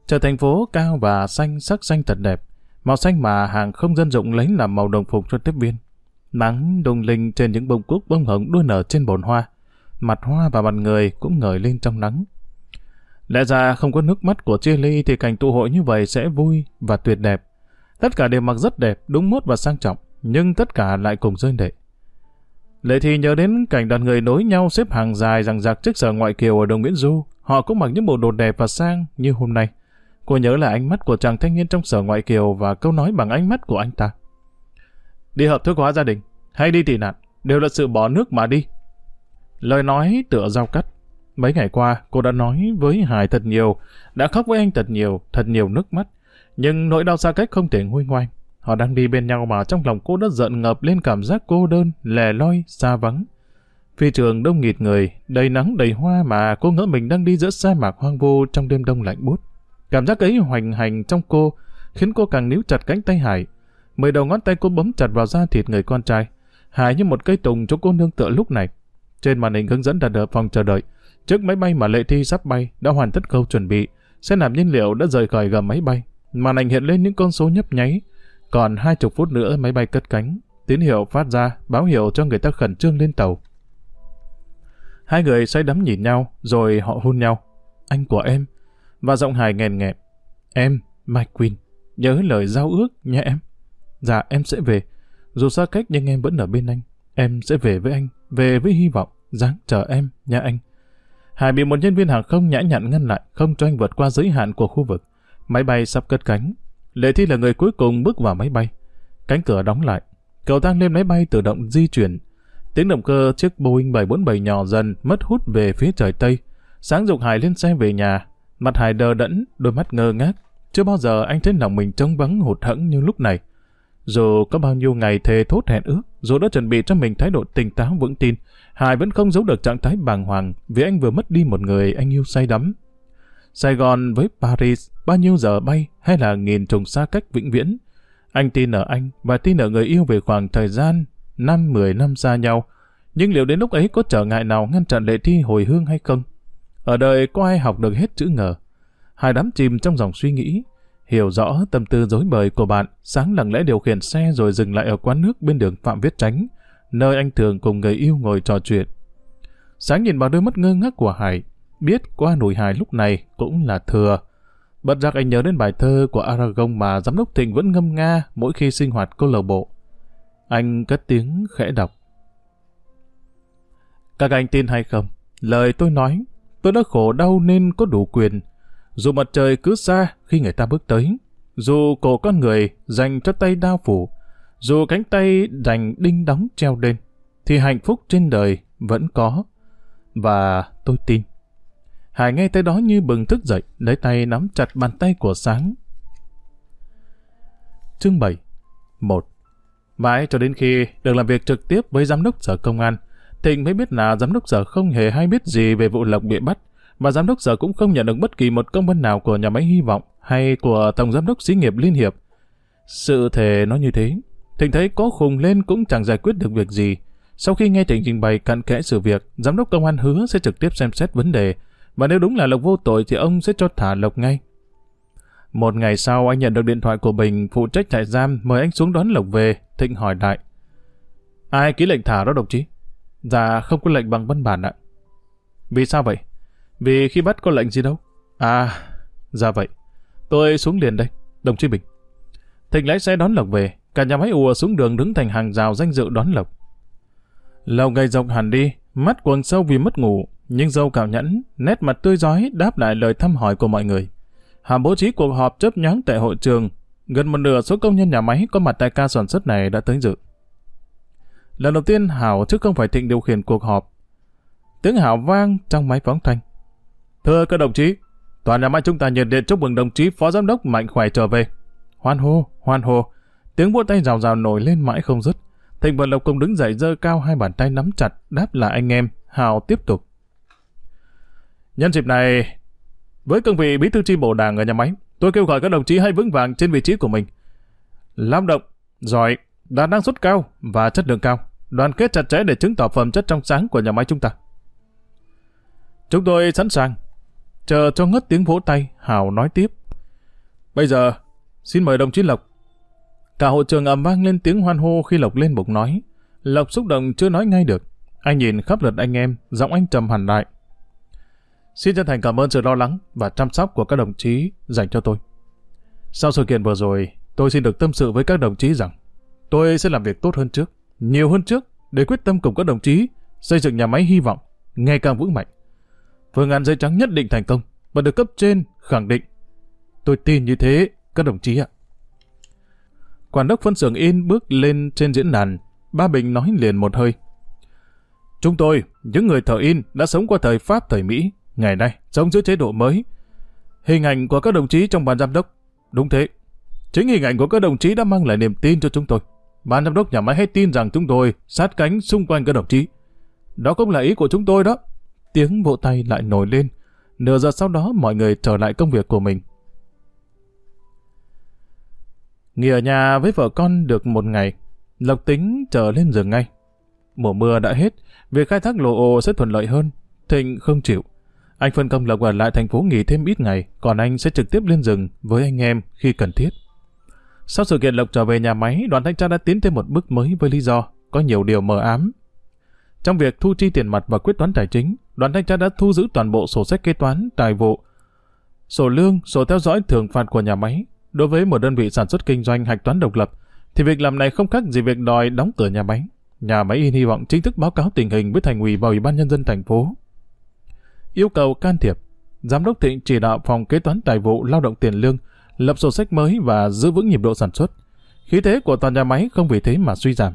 A: Chợ thành phố cao và xanh sắc xanh thật đẹp, màu xanh mà hàng không dân dụng lấy làm màu đồng phục cho tiếp viên. Nắng đùng linh trên những bông cúc bông hồng đua nở trên bồn hoa, mặt hoa và mặt người cũng ngời lên trong nắng. Lẽ ra không có nước mắt của chia ly thì cảnh tụ hội như vậy sẽ vui và tuyệt đẹp. Tất cả đều mặc rất đẹp, đúng mốt và sang trọng, nhưng tất cả lại cùng rơi lệ. Lệ thì nhớ đến cảnh đoàn người nối nhau xếp hàng dài rằng rạc trước sở ngoại kiều ở đồng Nguyễn Du. Họ cũng mặc những bộ đồ đẹp và sang như hôm nay. Cô nhớ là ánh mắt của chàng thanh niên trong sở ngoại kiều và câu nói bằng ánh mắt của anh ta. Đi hợp thức hóa gia đình, hay đi tị nạn, đều là sự bỏ nước mà đi. Lời nói tựa dao cắt. Mấy ngày qua, cô đã nói với Hải thật nhiều, đã khóc với anh thật nhiều, thật nhiều nước mắt. Nhưng nỗi đau xa cách không thể nguôi ngoai. Họ đang đi bên nhau mà trong lòng cô đã giận ngập lên cảm giác cô đơn, lẻ loi, xa vắng. Phi trường đông nghịt người, đầy nắng đầy hoa mà cô ngỡ mình đang đi giữa sa mạc hoang vu trong đêm đông lạnh bút. Cảm giác ấy hoành hành trong cô, khiến cô càng níu chặt cánh tay Hải. Mười đầu ngón tay cô bấm chặt vào da thịt người con trai. Hải như một cây tùng cho cô nương tựa lúc này. Trên màn hình hướng dẫn đặt ở phòng chờ đợi. Trước máy bay mà Lệ Thi sắp bay, đã hoàn tất khâu chuẩn bị. Xe nạp nhiên liệu đã rời khỏi gầm máy bay. Màn ảnh hiện lên những con số nhấp nháy. Còn hai chục phút nữa máy bay cất cánh. Tín hiệu phát ra, báo hiệu cho người ta khẩn trương lên tàu. Hai người say đắm nhìn nhau, rồi họ hôn nhau. Anh của em, và giọng hài nghèn nghẹn. Em, Mike Queen, nhớ lời giao ước nha em. Dạ, em sẽ về. Dù xa cách nhưng em vẫn ở bên anh. Em sẽ về với anh, về với hy vọng, dáng chờ em, nha anh. Hải bị một nhân viên hàng không nhã nhặn ngăn lại, không cho anh vượt qua giới hạn của khu vực. Máy bay sắp cất cánh. Lệ Thi là người cuối cùng bước vào máy bay. Cánh cửa đóng lại. Cầu thang lên máy bay tự động di chuyển. Tiếng động cơ chiếc Boeing 747 nhỏ dần mất hút về phía trời Tây. Sáng dục Hải lên xe về nhà, mặt Hải đờ đẫn, đôi mắt ngơ ngác. Chưa bao giờ anh thấy lòng mình trống vắng hụt hẫng như lúc này. Dù có bao nhiêu ngày thề thốt hẹn ước, dù đã chuẩn bị cho mình thái độ tỉnh táo vững tin, Hải vẫn không giấu được trạng thái bàng hoàng vì anh vừa mất đi một người anh yêu say đắm. Sài Gòn với Paris, bao nhiêu giờ bay hay là nghìn trùng xa cách vĩnh viễn. Anh tin ở anh và tin ở người yêu về khoảng thời gian năm mười năm xa nhau. Nhưng liệu đến lúc ấy có trở ngại nào ngăn chặn lệ thi hồi hương hay không? Ở đời có ai học được hết chữ ngờ? Hai đám chìm trong dòng suy nghĩ. Hiểu rõ tâm tư dối bời của bạn, sáng lặng lẽ điều khiển xe rồi dừng lại ở quán nước bên đường Phạm Viết Tránh, nơi anh thường cùng người yêu ngồi trò chuyện. Sáng nhìn vào đôi mắt ngơ ngác của Hải, biết qua nùi Hải lúc này cũng là thừa. Bật giác anh nhớ đến bài thơ của Aragon mà giám đốc Thịnh vẫn ngâm nga mỗi khi sinh hoạt câu lạc bộ. Anh cất tiếng khẽ đọc. Các anh tin hay không? Lời tôi nói, tôi đã khổ đau nên có đủ quyền. Dù mặt trời cứ xa khi người ta bước tới, dù cổ con người dành cho tay đao phủ, dù cánh tay dành đinh đóng treo lên, thì hạnh phúc trên đời vẫn có. Và tôi tin. Hải nghe tới đó như bừng thức dậy, lấy tay nắm chặt bàn tay của sáng. Chương 7 1. Mãi cho đến khi được làm việc trực tiếp với giám đốc sở công an, Thịnh mới biết là giám đốc sở không hề hay biết gì về vụ Lộc bị bắt, và giám đốc sở cũng không nhận được bất kỳ một công văn nào của nhà máy hy vọng hay của tổng giám đốc xí nghiệp liên hiệp. Sự thể nó như thế, Thịnh thấy có khùng lên cũng chẳng giải quyết được việc gì. Sau khi nghe Thịnh trình bày cặn kẽ sự việc, giám đốc công an hứa sẽ trực tiếp xem xét vấn đề, và nếu đúng là Lộc vô tội thì ông sẽ cho thả Lộc ngay. Một ngày sau anh nhận được điện thoại của Bình phụ trách trại giam mời anh xuống đón Lộc về. Thịnh hỏi đại. Ai ký lệnh thả đó đồng chí? Dạ không có lệnh bằng văn bản ạ. Vì sao vậy? Vì khi bắt có lệnh gì đâu. À, dạ vậy. Tôi xuống liền đây, đồng chí Bình. Thịnh lái xe đón Lộc về, cả nhà máy ùa xuống đường đứng thành hàng rào danh dự đón Lộc. Lộc gầy rộng hẳn đi, mắt quầng sâu vì mất ngủ, nhưng dâu cào nhẫn, nét mặt tươi giói đáp lại lời thăm hỏi của mọi người. Hàm bố trí cuộc họp chớp nhoáng tại hội trường, gần một nửa số công nhân nhà máy có mặt tại ca sản xuất này đã tới dự. Lần đầu tiên Hảo chứ không phải Thịnh điều khiển cuộc họp. Tiếng Hảo vang trong máy phóng thanh. Thưa các đồng chí, toàn nhà máy chúng ta nhiệt liệt chúc mừng đồng chí phó giám đốc mạnh khỏe trở về. Hoan hô, hoan hô. Tiếng vỗ tay rào rào nổi lên mãi không dứt. Thịnh và Lộc cùng đứng dậy dơ cao hai bàn tay nắm chặt, đáp là anh em. Hào tiếp tục. Nhân dịp này, với cương vị bí thư chi bộ đảng ở nhà máy, tôi kêu gọi các đồng chí hãy vững vàng trên vị trí của mình. Lao động, giỏi, đạt năng suất cao và chất lượng cao, đoàn kết chặt chẽ để chứng tỏ phẩm chất trong sáng của nhà máy chúng ta. Chúng tôi sẵn sàng. Chờ cho ngất tiếng vỗ tay, Hào nói tiếp. Bây giờ, xin mời đồng chí Lộc. Cả hội trường ầm vang lên tiếng hoan hô khi Lộc lên bục nói. Lộc xúc động chưa nói ngay được. Anh nhìn khắp lượt anh em, giọng anh trầm hẳn lại. Xin chân thành cảm ơn sự lo lắng và chăm sóc của các đồng chí dành cho tôi. Sau sự kiện vừa rồi, tôi xin được tâm sự với các đồng chí rằng tôi sẽ làm việc tốt hơn trước, nhiều hơn trước để quyết tâm cùng các đồng chí xây dựng nhà máy hy vọng ngày càng vững mạnh. Phương án giấy trắng nhất định thành công và được cấp trên khẳng định. Tôi tin như thế, các đồng chí ạ. Quản đốc phân xưởng in bước lên trên diễn đàn, Ba Bình nói liền một hơi. Chúng tôi, những người thợ in, đã sống qua thời Pháp thời Mỹ, ngày nay sống dưới chế độ mới. Hình ảnh của các đồng chí trong ban giám đốc, đúng thế. Chính hình ảnh của các đồng chí đã mang lại niềm tin cho chúng tôi. Ban giám đốc nhà máy hãy tin rằng chúng tôi sát cánh xung quanh các đồng chí. Đó cũng là ý của chúng tôi đó. Tiếng vỗ tay lại nổi lên. Nửa giờ sau đó mọi người trở lại công việc của mình. Nghỉ ở nhà với vợ con được một ngày, Lộc tính trở lên giường ngay. Mùa mưa đã hết, việc khai thác lộ ồ sẽ thuận lợi hơn. Thịnh không chịu. Anh phân công Lộc ở lại thành phố nghỉ thêm ít ngày, còn anh sẽ trực tiếp lên rừng với anh em khi cần thiết. Sau sự kiện Lộc trở về nhà máy, đoàn thanh tra đã tiến thêm một bước mới với lý do có nhiều điều mờ ám. Trong việc thu chi tiền mặt và quyết toán tài chính, đoàn thanh tra đã thu giữ toàn bộ sổ sách kế toán, tài vụ, sổ lương, sổ theo dõi thưởng phạt của nhà máy. Đối với một đơn vị sản xuất kinh doanh hạch toán độc lập, thì việc làm này không khác gì việc đòi đóng cửa nhà máy. Nhà máy in hy vọng chính thức báo cáo tình hình với thành ủy và ủy ban nhân dân thành phố. Yêu cầu can thiệp, giám đốc Thịnh chỉ đạo phòng kế toán tài vụ lao động tiền lương lập sổ sách mới và giữ vững nhịp độ sản xuất. Khí thế của toàn nhà máy không vì thế mà suy giảm.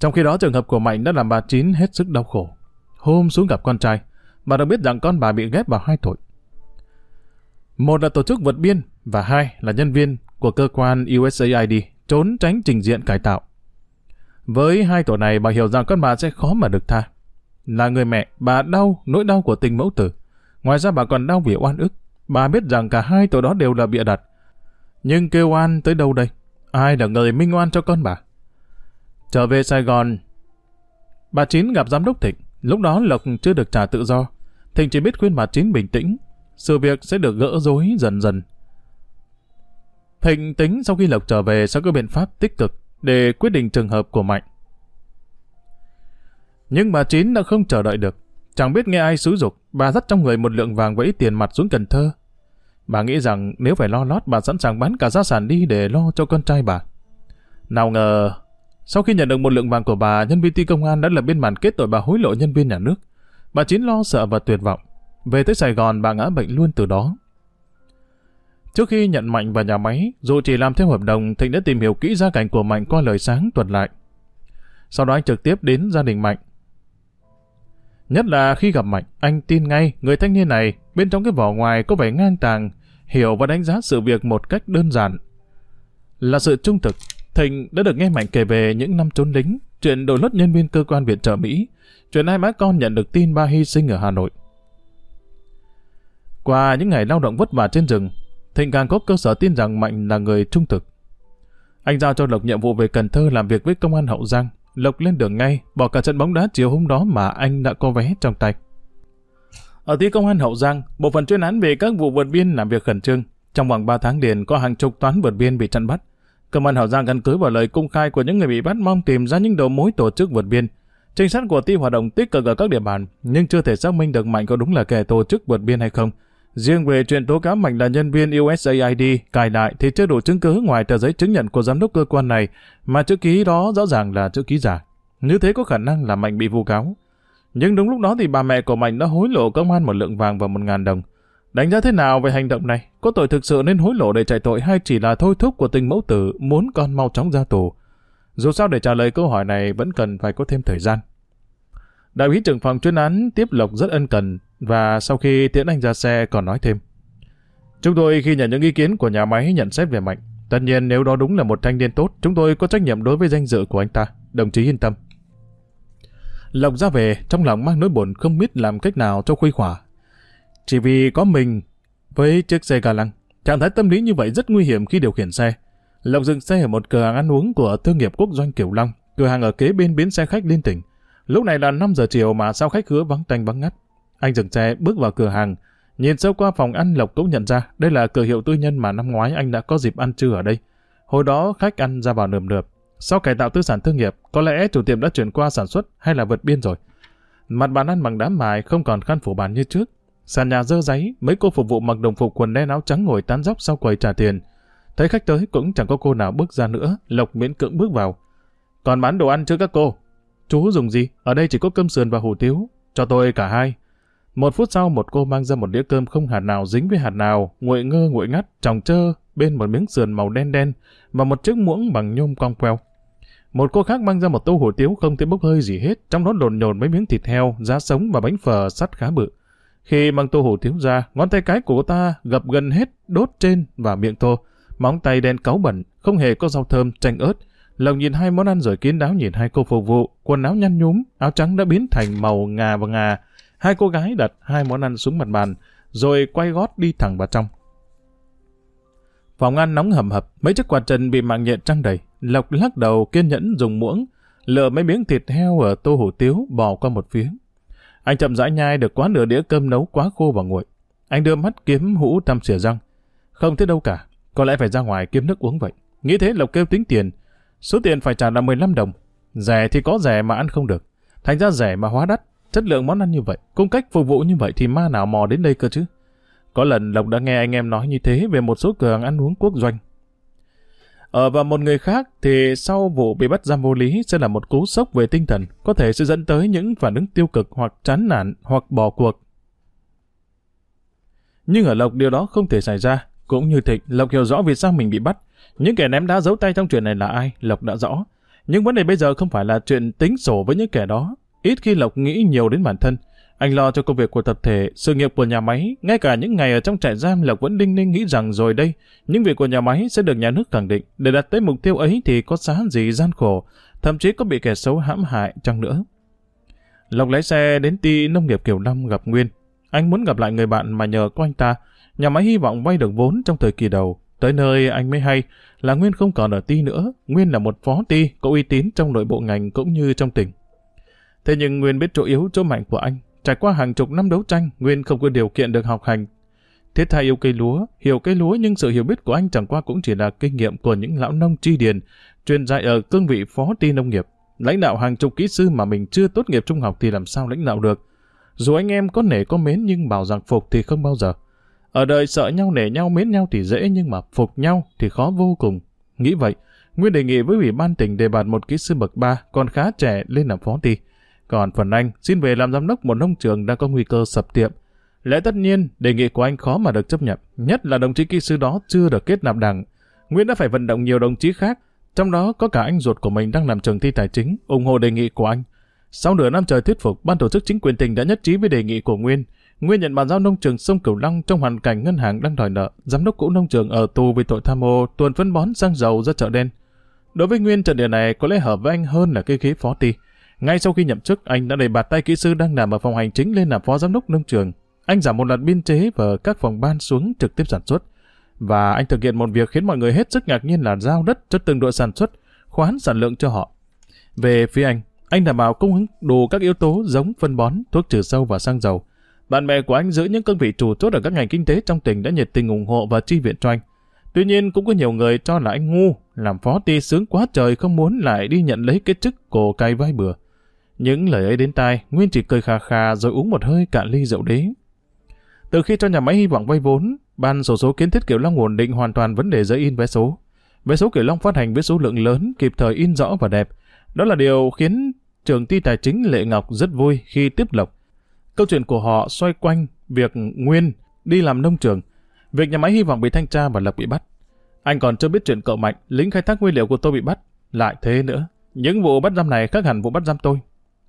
A: Trong khi đó trường hợp của Mạnh đã làm bà Chín hết sức đau khổ. Hôm xuống gặp con trai, bà được biết rằng con bà bị ghép vào hai tội. Một là tổ chức vượt biên và hai là nhân viên của cơ quan USAID trốn tránh trình diện cải tạo. Với hai tội này bà hiểu rằng con bà sẽ khó mà được tha. Là người mẹ, bà đau nỗi đau của tình mẫu tử. Ngoài ra bà còn đau vì oan ức. Bà biết rằng cả hai tội đó đều là bịa đặt. Nhưng kêu oan tới đâu đây? Ai là người minh oan cho con bà? Trở về Sài Gòn, bà Chín gặp giám đốc Thịnh. Lúc đó Lộc chưa được trả tự do. Thịnh chỉ biết khuyên bà Chín bình tĩnh. Sự việc sẽ được gỡ rối dần dần. Thịnh tính sau khi Lộc trở về sẽ có biện pháp tích cực để quyết định trường hợp của Mạnh. Nhưng bà Chín đã không chờ đợi được. Chẳng biết nghe ai xúi dục, bà dắt trong người một lượng vàng và ít tiền mặt xuống Cần Thơ. Bà nghĩ rằng nếu phải lo lót, bà sẵn sàng bán cả gia sản đi để lo cho con trai bà. Nào ngờ, sau khi nhận được một lượng vàng của bà, nhân viên ti công an đã lập biên bản kết tội bà hối lộ nhân viên nhà nước. Bà Chín lo sợ và tuyệt vọng. Về tới Sài Gòn, bà ngã bệnh luôn từ đó. Trước khi nhận Mạnh vào nhà máy, dù chỉ làm theo hợp đồng, Thịnh đã tìm hiểu kỹ gia cảnh của Mạnh qua lời sáng tuần lại. Sau đó anh trực tiếp đến gia đình Mạnh. Nhất là khi gặp Mạnh, anh tin ngay người thanh niên này bên trong cái vỏ ngoài có vẻ ngang tàng, hiểu và đánh giá sự việc một cách đơn giản. Là sự trung thực, Thịnh đã được nghe Mạnh kể về những năm trốn lính, chuyện đổi lốt nhân viên cơ quan viện trợ Mỹ, chuyện hai má con nhận được tin ba hy sinh ở Hà Nội. Qua những ngày lao động vất vả trên rừng, Thịnh càng có cơ sở tin rằng Mạnh là người trung thực. Anh giao cho Lộc nhiệm vụ về Cần Thơ làm việc với công an Hậu Giang. Lộc lên đường ngay, bỏ cả trận bóng đá chiều hôm đó mà anh đã có vé trong tay. Ở tí công an Hậu Giang, bộ phận chuyên án về các vụ vượt biên làm việc khẩn trương. Trong vòng 3 tháng liền có hàng chục toán vượt biên bị chặn bắt. Công an Hậu Giang căn cứ vào lời công khai của những người bị bắt mong tìm ra những đầu mối tổ chức vượt biên. Trinh sát của ti hoạt động tích cực ở các địa bàn, nhưng chưa thể xác minh được Mạnh có đúng là kẻ tổ chức vượt biên hay không. Riêng về chuyện tố cáo Mạnh là nhân viên USAID cài lại thì chưa đủ chứng cứ ngoài tờ giấy chứng nhận của giám đốc cơ quan này, mà chữ ký đó rõ ràng là chữ ký giả. Như thế có khả năng là Mạnh bị vu cáo. Nhưng đúng lúc đó thì bà mẹ của Mạnh đã hối lộ công an một lượng vàng và một ngàn đồng. Đánh giá thế nào về hành động này? Có tội thực sự nên hối lộ để chạy tội hay chỉ là thôi thúc của tình mẫu tử muốn con mau chóng ra tù? Dù sao để trả lời câu hỏi này vẫn cần phải có thêm thời gian. Đại úy trưởng phòng chuyên án tiếp Lộc rất ân cần và sau khi tiễn anh ra xe còn nói thêm. Chúng tôi khi nhận những ý kiến của nhà máy nhận xét về Mạnh, tất nhiên nếu đó đúng là một thanh niên tốt, chúng tôi có trách nhiệm đối với danh dự của anh ta. Đồng chí yên tâm. Lộc ra về, trong lòng mang nỗi buồn không biết làm cách nào cho khuây khỏa. Chỉ vì có mình với chiếc xe ga lăng, trạng thái tâm lý như vậy rất nguy hiểm khi điều khiển xe. Lộc dừng xe ở một cửa hàng ăn uống của thương nghiệp quốc doanh Kiều Long, cửa hàng ở kế bên bến xe khách liên tỉnh. Lúc này là 5 giờ chiều mà sao khách hứa vắng tanh vắng ngắt. Anh dừng xe bước vào cửa hàng, nhìn sâu qua phòng ăn Lộc cũng nhận ra đây là cửa hiệu tư nhân mà năm ngoái anh đã có dịp ăn trưa ở đây. Hồi đó khách ăn ra vào nườm nượp. Sau cải tạo tư sản thương nghiệp, có lẽ chủ tiệm đã chuyển qua sản xuất hay là vượt biên rồi. Mặt bàn ăn bằng đá mài không còn khăn phủ bàn như trước. Sàn nhà dơ giấy, mấy cô phục vụ mặc đồng phục quần đen áo trắng ngồi tán dóc sau quầy trả tiền. Thấy khách tới cũng chẳng có cô nào bước ra nữa, Lộc miễn cưỡng bước vào. Còn bán đồ ăn chứ các cô? Chú dùng gì? Ở đây chỉ có cơm sườn và hủ tiếu. Cho tôi cả hai. Một phút sau một cô mang ra một đĩa cơm không hạt nào dính với hạt nào, nguội ngơ nguội ngắt, tròng trơ bên một miếng sườn màu đen đen và một chiếc muỗng bằng nhôm cong queo. Một cô khác mang ra một tô hủ tiếu không thấy bốc hơi gì hết, trong đó đồn nhồn mấy miếng thịt heo, giá sống và bánh phở sắt khá bự. Khi mang tô hủ tiếu ra, ngón tay cái của cô ta gập gần hết đốt trên và miệng tô. Móng tay đen cáu bẩn, không hề có rau thơm, chanh ớt. lồng nhìn hai món ăn rồi kiến đáo nhìn hai cô phục vụ, quần áo nhăn nhúm, áo trắng đã biến thành màu ngà và ngà. Hai cô gái đặt hai món ăn xuống mặt bàn, rồi quay gót đi thẳng vào trong. Phòng ăn nóng hầm hập, mấy chiếc quạt trần bị mạng nhện trăng đầy. Lộc lắc đầu kiên nhẫn dùng muỗng, lựa mấy miếng thịt heo ở tô hủ tiếu bỏ qua một phía. Anh chậm rãi nhai được quá nửa đĩa cơm nấu quá khô và nguội. Anh đưa mắt kiếm hũ tăm xỉa răng. Không thấy đâu cả, có lẽ phải ra ngoài kiếm nước uống vậy. Nghĩ thế Lộc kêu tính tiền. Số tiền phải trả là 15 đồng. Rẻ thì có rẻ mà ăn không được. Thành ra rẻ mà hóa đắt. Chất lượng món ăn như vậy, cung cách phục vụ như vậy thì ma nào mò đến đây cơ chứ. Có lần Lộc đã nghe anh em nói như thế về một số cửa hàng ăn uống quốc doanh. Ở và một người khác thì sau vụ bị bắt giam vô lý sẽ là một cú sốc về tinh thần, có thể sẽ dẫn tới những phản ứng tiêu cực hoặc chán nản hoặc bỏ cuộc. Nhưng ở Lộc điều đó không thể xảy ra. Cũng như Thịnh, Lộc hiểu rõ vì sao mình bị bắt. Những kẻ ném đá giấu tay trong chuyện này là ai, Lộc đã rõ. Nhưng vấn đề bây giờ không phải là chuyện tính sổ với những kẻ đó. Ít khi Lộc nghĩ nhiều đến bản thân. Anh lo cho công việc của tập thể, sự nghiệp của nhà máy, ngay cả những ngày ở trong trại giam Lộc vẫn đinh ninh nghĩ rằng rồi đây, những việc của nhà máy sẽ được nhà nước khẳng định. Để đạt tới mục tiêu ấy thì có giá gì gian khổ, thậm chí có bị kẻ xấu hãm hại chăng nữa. Lộc lái xe đến ti nông nghiệp Kiều Long gặp Nguyên. Anh muốn gặp lại người bạn mà nhờ có anh ta. Nhà máy hy vọng vay được vốn trong thời kỳ đầu. Tới nơi anh mới hay là Nguyên không còn ở ti nữa. Nguyên là một phó ti có uy tín trong nội bộ ngành cũng như trong tỉnh. Thế nhưng Nguyên biết chỗ yếu chỗ mạnh của anh. Trải qua hàng chục năm đấu tranh, Nguyên không có điều kiện được học hành. Thiết tha yêu cây lúa, hiểu cây lúa nhưng sự hiểu biết của anh chẳng qua cũng chỉ là kinh nghiệm của những lão nông tri điền, truyền dạy ở cương vị phó ty nông nghiệp. Lãnh đạo hàng chục kỹ sư mà mình chưa tốt nghiệp trung học thì làm sao lãnh đạo được. Dù anh em có nể có mến nhưng bảo rằng phục thì không bao giờ. Ở đời sợ nhau nể nhau mến nhau thì dễ nhưng mà phục nhau thì khó vô cùng. Nghĩ vậy, Nguyên đề nghị với Ủy ban tỉnh đề bạt một kỹ sư bậc 3 còn khá trẻ lên làm phó ty. Còn phần anh xin về làm giám đốc một nông trường đang có nguy cơ sập tiệm. Lẽ tất nhiên, đề nghị của anh khó mà được chấp nhận, nhất là đồng chí kỹ sư đó chưa được kết nạp đảng. Nguyễn đã phải vận động nhiều đồng chí khác, trong đó có cả anh ruột của mình đang làm trường thi tài chính, ủng hộ đề nghị của anh. Sau nửa năm trời thuyết phục, ban tổ chức chính quyền tỉnh đã nhất trí với đề nghị của Nguyên. Nguyên nhận bàn giao nông trường sông Cửu Long trong hoàn cảnh ngân hàng đang đòi nợ, giám đốc cũ nông trường ở tù vì tội tham ô tuần phân bón xăng dầu ra chợ đen. Đối với Nguyên trận địa này có lẽ hợp với anh hơn là cái khí phó ti ngay sau khi nhậm chức, anh đã đẩy bạt tay kỹ sư đang làm ở phòng hành chính lên làm phó giám đốc nông trường. Anh giảm một loạt biên chế và các phòng ban xuống trực tiếp sản xuất. Và anh thực hiện một việc khiến mọi người hết sức ngạc nhiên là giao đất cho từng đội sản xuất, khoán sản lượng cho họ. Về phía anh, anh đảm bảo cung ứng đủ các yếu tố giống phân bón, thuốc trừ sâu và xăng dầu. Bạn bè của anh giữ những cương vị chủ chốt ở các ngành kinh tế trong tỉnh đã nhiệt tình ủng hộ và chi viện cho anh. Tuy nhiên cũng có nhiều người cho là anh ngu, làm phó ty sướng quá trời không muốn lại đi nhận lấy cái chức cổ cay vai bừa. Những lời ấy đến tai, Nguyên chỉ cười khà khà rồi uống một hơi cạn ly rượu đế. Từ khi cho nhà máy hy vọng vay vốn, ban sổ số kiến thiết Kiểu Long ổn định hoàn toàn vấn đề giấy in vé số. Vé số Kiểu Long phát hành với số lượng lớn, kịp thời in rõ và đẹp. Đó là điều khiến trường ty tài chính Lệ Ngọc rất vui khi tiếp lộc. Câu chuyện của họ xoay quanh việc Nguyên đi làm nông trường, việc nhà máy hy vọng bị thanh tra và Lộc bị bắt. Anh còn chưa biết chuyện cậu Mạnh, lính khai thác nguyên liệu của tôi bị bắt. Lại thế nữa, những vụ bắt giam này khác hẳn vụ bắt giam tôi.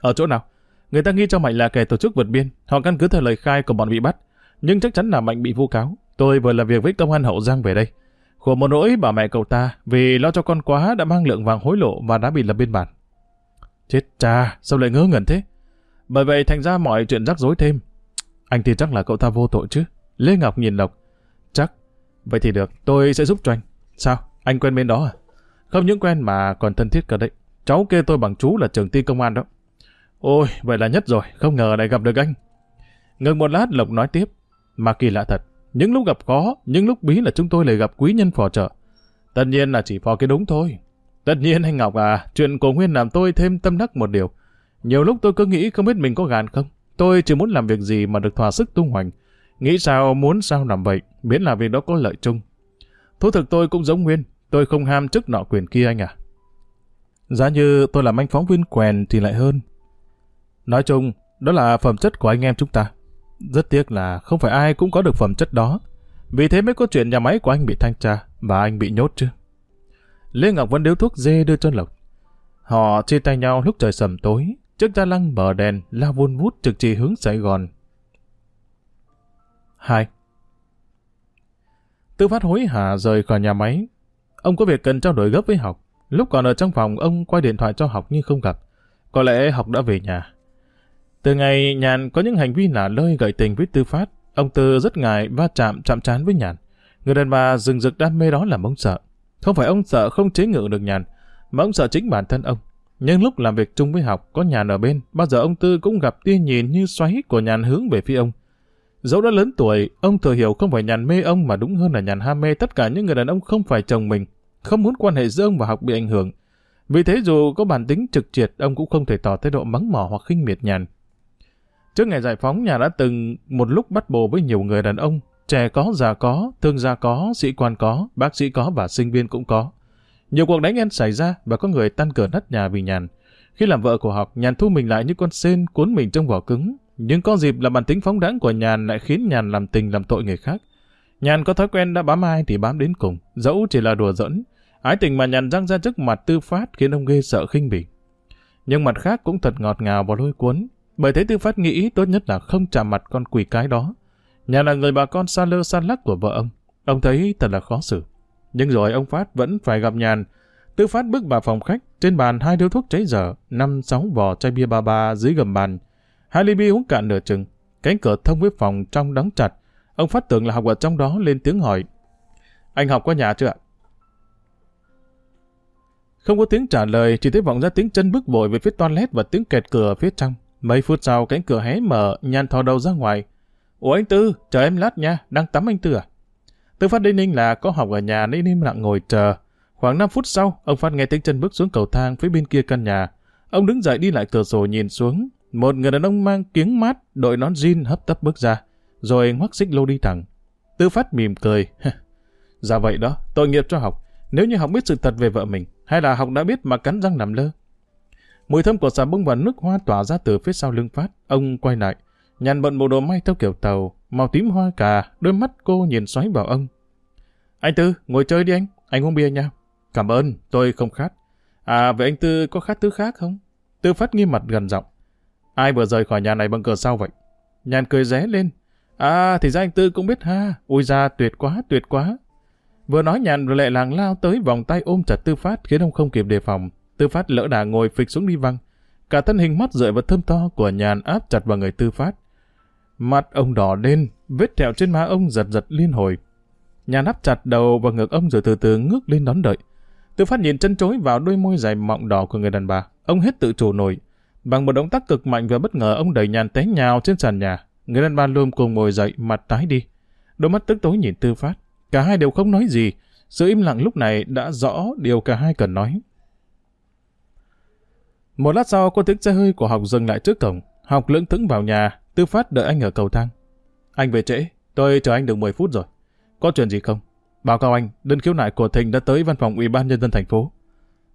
A: Ở chỗ nào? Người ta nghi cho Mạnh là kẻ tổ chức vượt biên. Họ căn cứ theo lời khai của bọn bị bắt. Nhưng chắc chắn là Mạnh bị vu cáo. Tôi vừa làm việc với công an Hậu Giang về đây. Khổ một nỗi bà mẹ cậu ta vì lo cho con quá đã mang lượng vàng hối lộ và đã bị lập biên bản. Chết cha, sao lại ngớ ngẩn thế? Bởi vậy thành ra mọi chuyện rắc rối thêm. Anh thì chắc là cậu ta vô tội chứ. Lê Ngọc nhìn Lộc. Chắc. Vậy thì được, tôi sẽ giúp cho anh. Sao? Anh quen bên đó à? Không những quen mà còn thân thiết cả đấy. Cháu kêu tôi bằng chú là trường ti công an đó. Ôi, vậy là nhất rồi, không ngờ lại gặp được anh. Ngừng một lát Lộc nói tiếp. Mà kỳ lạ thật, những lúc gặp khó, những lúc bí là chúng tôi lại gặp quý nhân phò trợ. Tất nhiên là chỉ phò cái đúng thôi. Tất nhiên anh Ngọc à, chuyện của Nguyên làm tôi thêm tâm đắc một điều. Nhiều lúc tôi cứ nghĩ không biết mình có gàn không. Tôi chỉ muốn làm việc gì mà được thỏa sức tung hoành. Nghĩ sao muốn sao làm vậy, miễn là việc đó có lợi chung. Thú thực tôi cũng giống Nguyên, tôi không ham chức nọ quyền kia anh à. Giá như tôi làm anh phóng viên quèn thì lại hơn. Nói chung, đó là phẩm chất của anh em chúng ta. Rất tiếc là không phải ai cũng có được phẩm chất đó. Vì thế mới có chuyện nhà máy của anh bị thanh tra và anh bị nhốt chứ. Lê Ngọc vẫn điếu thuốc dê đưa cho Lộc. Họ chia tay nhau lúc trời sầm tối, trước gia lăng bờ đèn lao vun vút trực chỉ hướng Sài Gòn. 2. Tư phát hối hả rời khỏi nhà máy. Ông có việc cần trao đổi gấp với học. Lúc còn ở trong phòng, ông quay điện thoại cho học nhưng không gặp. Có lẽ học đã về nhà. Từ ngày Nhàn có những hành vi lả lơi gợi tình với Tư Phát, ông Tư rất ngại va chạm chạm trán với Nhàn. Người đàn bà rừng rực đam mê đó làm ông sợ. Không phải ông sợ không chế ngự được Nhàn, mà ông sợ chính bản thân ông. Nhưng lúc làm việc chung với học, có Nhàn ở bên, bao giờ ông Tư cũng gặp tia nhìn như xoáy của Nhàn hướng về phía ông. Dẫu đã lớn tuổi, ông thừa hiểu không phải Nhàn mê ông mà đúng hơn là Nhàn ham mê tất cả những người đàn ông không phải chồng mình, không muốn quan hệ giữa ông và học bị ảnh hưởng. Vì thế dù có bản tính trực triệt, ông cũng không thể tỏ thái độ mắng mỏ hoặc khinh miệt Nhàn. Trước ngày giải phóng, nhà đã từng một lúc bắt bồ với nhiều người đàn ông, trẻ có, già có, thương gia có, sĩ quan có, bác sĩ có và sinh viên cũng có. Nhiều cuộc đánh ghen xảy ra và có người tan cửa nát nhà vì nhàn. Khi làm vợ của học, nhàn thu mình lại như con sên cuốn mình trong vỏ cứng. Nhưng có dịp là bản tính phóng đãng của nhàn lại khiến nhàn làm tình làm tội người khác. Nhàn có thói quen đã bám ai thì bám đến cùng, dẫu chỉ là đùa giỡn. Ái tình mà nhàn răng ra trước mặt tư phát khiến ông ghê sợ khinh bỉ. Nhưng mặt khác cũng thật ngọt ngào và lôi cuốn, bởi thế Tư Phát nghĩ tốt nhất là không chạm mặt con quỷ cái đó. Nhà là người bà con xa lơ xa lắc của vợ ông. Ông thấy thật là khó xử. Nhưng rồi ông Phát vẫn phải gặp nhàn. Tư Phát bước vào phòng khách, trên bàn hai điếu thuốc cháy dở, năm sáu vỏ chai bia ba ba dưới gầm bàn. Hai ly bia uống cạn nửa chừng. Cánh cửa thông với phòng trong đóng chặt. Ông Phát tưởng là học ở trong đó lên tiếng hỏi. Anh học qua nhà chưa ạ? Không có tiếng trả lời, chỉ thấy vọng ra tiếng chân bước vội về phía toilet và tiếng kẹt cửa phía trong. Mấy phút sau, cánh cửa hé mở, nhàn thò đầu ra ngoài. Ủa anh Tư, chờ em lát nha, đang tắm anh Tư à? Tư Phát đi ninh là có học ở nhà nên im lặng ngồi chờ. Khoảng 5 phút sau, ông Phát nghe tiếng chân bước xuống cầu thang phía bên kia căn nhà. Ông đứng dậy đi lại cửa sổ nhìn xuống. Một người đàn ông mang kiếng mát, đội nón jean hấp tấp bước ra, rồi ngoắc xích lô đi thẳng. Tư Phát mỉm cười. dạ vậy đó, tội nghiệp cho học. Nếu như học biết sự thật về vợ mình, hay là học đã biết mà cắn răng nằm lơ. Mùi thơm của xà bông và nước hoa tỏa ra từ phía sau lưng Phát. Ông quay lại, nhàn bận bộ đồ may theo kiểu tàu, màu tím hoa cà, đôi mắt cô nhìn xoáy vào ông. Anh Tư, ngồi chơi đi anh, anh uống bia nha. Cảm ơn, tôi không khát. À, vậy anh Tư có khát thứ khác không? Tư Phát nghiêm mặt gần giọng. Ai vừa rời khỏi nhà này bằng cửa sau vậy? Nhàn cười ré lên. À, thì ra anh Tư cũng biết ha. Ui ra, tuyệt quá, tuyệt quá. Vừa nói nhàn rồi lệ làng lao tới vòng tay ôm chặt Tư Phát khiến ông không kịp đề phòng. Tư Phát lỡ đà ngồi phịch xuống đi văng. Cả thân hình mắt rượi và thơm to của nhàn áp chặt vào người Tư Phát. Mặt ông đỏ lên, vết thẹo trên má ông giật giật liên hồi. Nhàn áp chặt đầu vào ngực ông rồi từ từ ngước lên đón đợi. Tư Phát nhìn chân chối vào đôi môi dài mọng đỏ của người đàn bà. Ông hết tự chủ nổi. Bằng một động tác cực mạnh và bất ngờ ông đẩy nhàn té nhào trên sàn nhà. Người đàn bà lùm cùng ngồi dậy, mặt tái đi. Đôi mắt tức tối nhìn Tư Phát. Cả hai đều không nói gì. Sự im lặng lúc này đã rõ điều cả hai cần nói. Một lát sau, có tiếng xe hơi của học dừng lại trước cổng. Học lưỡng thững vào nhà, tư phát đợi anh ở cầu thang. Anh về trễ, tôi chờ anh được 10 phút rồi. Có chuyện gì không? Báo cáo anh, đơn khiếu nại của Thịnh đã tới văn phòng ủy ban nhân dân thành phố.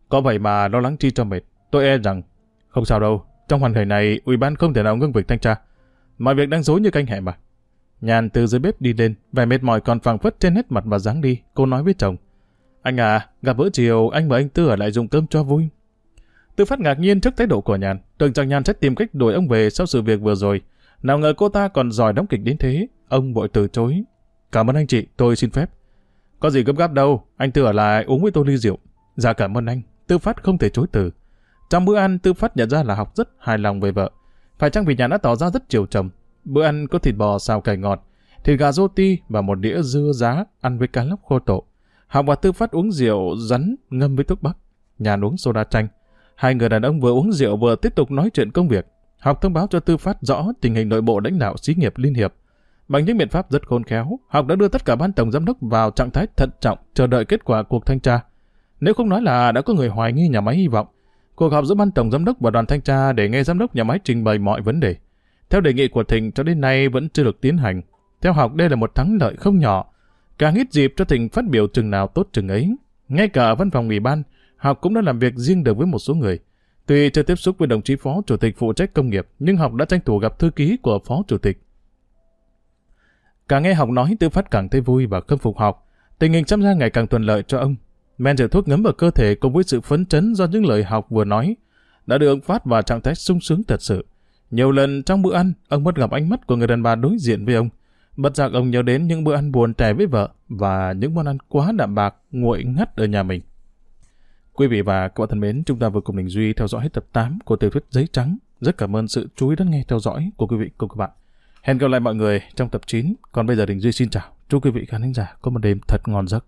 A: Có vậy mà lo lắng chi cho mệt. Tôi e rằng, không sao đâu, trong hoàn cảnh này, ủy ban không thể nào ngưng việc thanh tra. Mọi việc đang dối như canh hẹ mà. Nhàn từ dưới bếp đi lên, vẻ mệt mỏi còn phẳng phất trên hết mặt và dáng đi. Cô nói với chồng. Anh à, gặp bữa chiều, anh mời anh Tư ở lại dùng cơm cho vui. Tư phát ngạc nhiên trước thái độ của Nhàn, tưởng rằng Nhàn sẽ tìm cách đuổi ông về sau sự việc vừa rồi. Nào ngờ cô ta còn giỏi đóng kịch đến thế, ông vội từ chối. Cảm ơn anh chị, tôi xin phép. Có gì gấp gáp đâu, anh Tư ở lại uống với tôi ly rượu. Dạ cảm ơn anh, Tư phát không thể chối từ. Trong bữa ăn, Tư phát nhận ra là học rất hài lòng về vợ. Phải chăng vì Nhàn đã tỏ ra rất chiều chồng, Bữa ăn có thịt bò xào cải ngọt, thịt gà rô ti và một đĩa dưa giá ăn với cá lóc khô tổ. Học và Tư Phát uống rượu rắn ngâm với thuốc bắc. Nhàn uống soda chanh. Hai người đàn ông vừa uống rượu vừa tiếp tục nói chuyện công việc. Học thông báo cho Tư Phát rõ tình hình nội bộ lãnh đạo xí nghiệp Liên Hiệp. Bằng những biện pháp rất khôn khéo, Học đã đưa tất cả ban tổng giám đốc vào trạng thái thận trọng chờ đợi kết quả cuộc thanh tra. Nếu không nói là đã có người hoài nghi nhà máy hy vọng, cuộc họp giữa ban tổng giám đốc và đoàn thanh tra để nghe giám đốc nhà máy trình bày mọi vấn đề. Theo đề nghị của Thịnh cho đến nay vẫn chưa được tiến hành. Theo học đây là một thắng lợi không nhỏ. Càng ít dịp cho Thịnh phát biểu chừng nào tốt chừng ấy. Ngay cả ở văn phòng ủy ban, học cũng đã làm việc riêng được với một số người. Tuy chưa tiếp xúc với đồng chí phó chủ tịch phụ trách công nghiệp, nhưng học đã tranh thủ gặp thư ký của phó chủ tịch. Càng nghe học nói tư phát càng thấy vui và khâm phục học. Tình hình chăm ra ngày càng thuận lợi cho ông. Men rượu thuốc ngấm vào cơ thể cùng với sự phấn chấn do những lời học vừa nói đã đưa ông Phát vào trạng thái sung sướng thật sự. Nhiều lần trong bữa ăn, ông mất gặp ánh mắt của người đàn bà đối diện với ông. Bất giác ông nhớ đến những bữa ăn buồn tẻ với vợ và những món ăn quá đạm bạc, nguội ngắt ở nhà mình. Quý vị và các bạn thân mến, chúng ta vừa cùng Đình Duy theo dõi hết tập 8 của tiểu thuyết Giấy Trắng. Rất cảm ơn sự chú ý lắng nghe theo dõi của quý vị cùng các bạn. Hẹn gặp lại mọi người trong tập 9. Còn bây giờ Đình Duy xin chào. Chúc quý vị khán giả có một đêm thật ngon giấc.